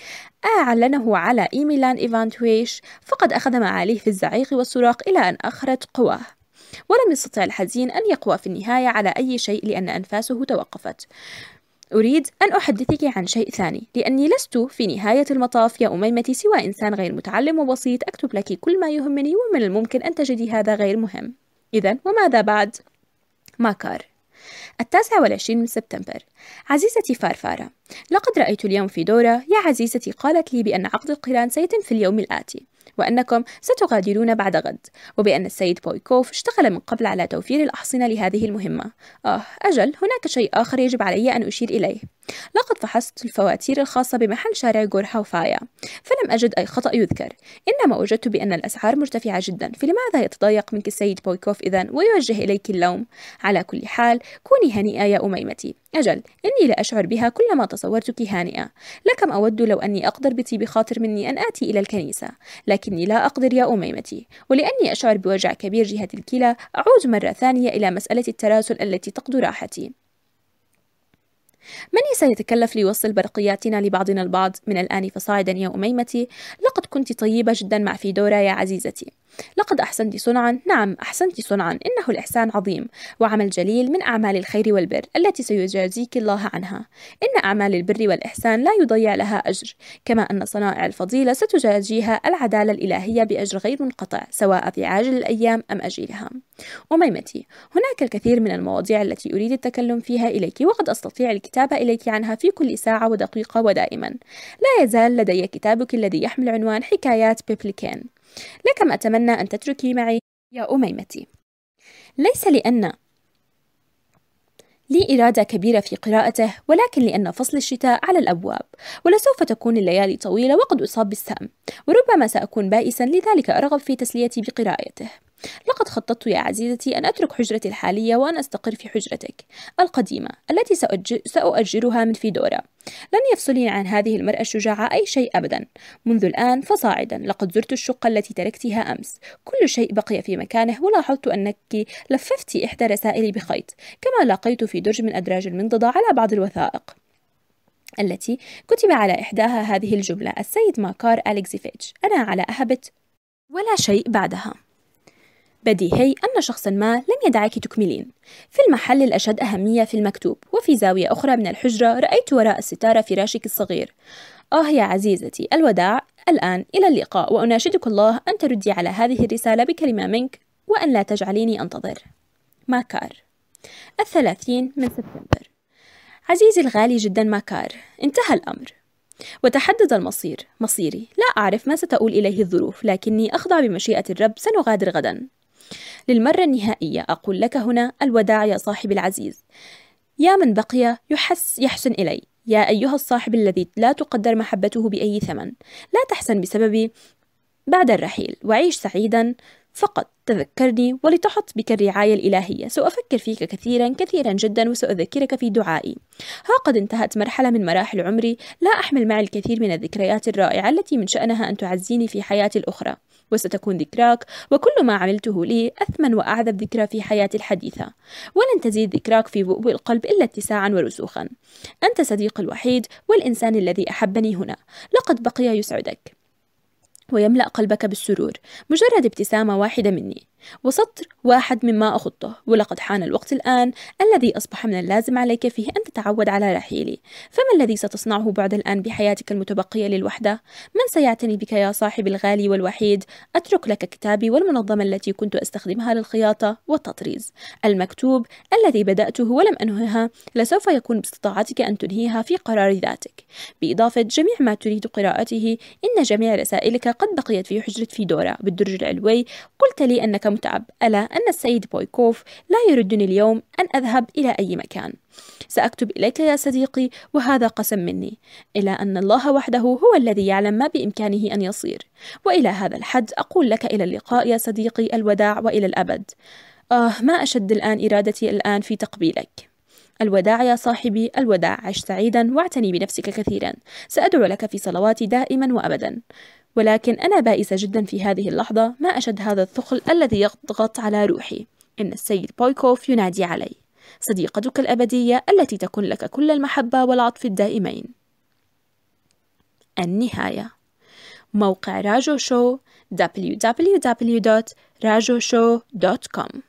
أعلنه على إيميلان إيفانتويش. فقد أخذ معاليه في الزعيق والصراخ إلى أن قواه. ولم يستطع الحزين أن يقوى في النهاية على أي شيء لأن أنفاسه توقفت. أريد أن أحدثك عن شيء ثاني. لأني لست في نهاية المطاف يا أميمتي سوى إنسان غير متعلم وبسيط. أكتب لك كل ما يهمني ومن الممكن أن تجدي هذا غير مهم. إذا وماذا بعد؟ ماكار التاسع والعشرين من سبتمبر. عزيزتي فارفارة لقد رأيت اليوم في دورة. يا عزيزتي قالت لي بأن عقد القران سيتم في اليوم الآتي. وأنكم ستغادرون بعد غد وبأن السيد بويكوف اشتغل من قبل على توفير الأحصنة لهذه المهمة. آه أجل هناك شيء آخر يجب علي أن أشير إليه. لقد فحصت الفواتير الخاصة بمحل شارع غورهاوفايا فلم أجد أي خطأ يذكر. إنما وجدت بأن الأسعار مرتفعة جدا فلماذا يتضايق منك السيد بويكوف إذا ويوجه إليك اللوم؟ على كل حال كوني هنيئة يا أميمتي. أجل إني لا أشعر بها كلما تصورتك هانئة. لكم أود لو أني أقدر بطيب خاطر مني أن آتي إلى الكنيسة. لكني لا أقدر يا أميمتي ولأني أشعر بوجع كبير جهة الكلى أعود مرة ثانية إلى مسألة التراسل التي تقضي راحتي. من سيتكلف ليوصل برقياتنا لبعضنا البعض؟ من الآن فصاعدا يا أميمتي لقد كنت طيبة جدا مع فيدورا يا عزيزتي. لقد أحسنت صنعا. نعم أحسنت صنعا. إنه الإحسان عظيم. وعمل جليل من أعمال الخير والبر التي سيجازيك الله عنها. إن أعمال البر والإحسان لا يضيع لها أجر. كما أن صنائع الفضيلة ستجازيها العدالة الإلهية بأجر غير منقطع سواء في عاجل الأيام أم أجيلها. أميمتي هناك الكثير من المواضيع التي أريد التكلم فيها إليك وقد أستطيع الكتابة إليك عنها في كل ساعة ودقيقة ودائما. لا يزال لدي كتابك الذي يحمل عنوان حكايات بيبليكين لكم أتمنى أن تتركي معي يا أميمتي. ليس لأن لي إرادة كبيرة في قراءته ولكن لأن فصل الشتاء على الأبواب ولسوف تكون الليالي طويلة وقد أصاب بالسام وربما سأكون بائسا لذلك أرغب في تسليتي بقراءته. لقد خططت يا عزيزتي أن أترك حجرتي الحالية وأن أستقر في حجرتك. القديمة التي سأؤجرها من فيدورا. لن يفصلني عن هذه المرأة الشجاعة أي شيء أبدا. منذ الآن فصاعدا. لقد زرت الشقة التي تركتها أمس. كل شيء بقي في مكانه ولاحظت أنك لففت إحدى رسائلي بخيط. كما لقيت في درج من أدراج المنضدة على بعض الوثائق التي كتب على إحداها هذه الجملة. السيد ماكار أليكسيفيتش. أنا على أهبت ولا شيء بعدها. بديهي أن شخصا ما لم يدعك تكملين. في المحل الأشد أهمية في المكتوب وفي زاوية أخرى من الحجرة رأيت وراء الستارة فراشك الصغير. آه يا عزيزتي الوداع الآن إلى اللقاء وأناشدك الله أن تردي على هذه الرسالة بكلمة منك وأن لا تجعليني أنتظر. ماكار. الثلاثين من سبتمبر. عزيزي الغالي جدا ماكار. انتهى الأمر. وتحدد المصير. مصيري. لا أعرف ما ستؤول إليه الظروف لكني أخضع بمشيئة الرب سنغادر غدا. للمرة النهائية أقول لك هنا الوداع يا صاحبي العزيز. يا من بقي يحس يحسن إلي. يا أيها الصاحب الذي لا تقدر محبته بأي ثمن. لا تحزن بسببي بعد الرحيل. وعيش سعيدا. فقط تذكرني ولتحط بك الرعاية الإلهية. سأفكر فيك كثيرا كثيرا جدا وسأذكرك في دعائي. ها قد انتهت مرحلة من مراحل عمري. لا أحمل معي الكثير من الذكريات الرائعة التي من شأنها أن تعزيني في حياتي الأخرى. وستكون ذكراك وكل ما عملته لي أثمن وأعذب ذكرى في حياتي الحديثة. ولن تزيد ذكراك في بؤبؤ القلب إلا اتساعا ورسوخا أنت صديقي الوحيد والإنسان الذي أحبني هنا. لقد بقي يسعدك. ويملأ قلبك بالسرور. مجرد ابتسامة واحدة مني. وسطر واحد مما أخطه ولقد حان الوقت الآن الذي أصبح من اللازم عليك فيه أن تتعود على رحيلي فما الذي ستصنعه بعد الآن بحياتك المتبقية للوحدة؟ من سيعتني بك يا صاحبي الغالي والوحيد؟ أترك لك كتابي والمنظمة التي كنت أستخدمها للخياطة والتطريز المكتوب الذي بدأته ولم أنهها لسوف يكون باستطاعتك أن تنهيها في قرار ذاتك بإضافة جميع ما تريد قراءته إن جميع رسائلك قد بقيت في حجرة فيدورا بالدرج العلوي قلت لي أنك متعب. ألا أن السيد بويكوف لا يردني اليوم أن أذهب إلى أي مكان. سأكتب إليك يا صديقي وهذا قسم مني. إلى أن الله وحده هو الذي يعلم ما بإمكانه أن يصير. وإلى هذا الحد أقول لك إلى اللقاء يا صديقي الوداع وإلى الأبد. آه ما أشد الآن إرادتي الآن في تقبيلك. الوداع يا صاحبي الوداع عش سعيدا واعتني بنفسك كثيرا. سأدعو لك في صلواتي دائما وأبدا. ولكن أنا بائسة جدا في هذه اللحظة ما أشد هذا الثقل الذي يضغط على روحي. إن السيد بويكوف ينادي علي صديقتك الأبدية التي تكون لك كل المحبة والعطف الدائمين. النهاية. موقع راجو شو www.rajoshow.com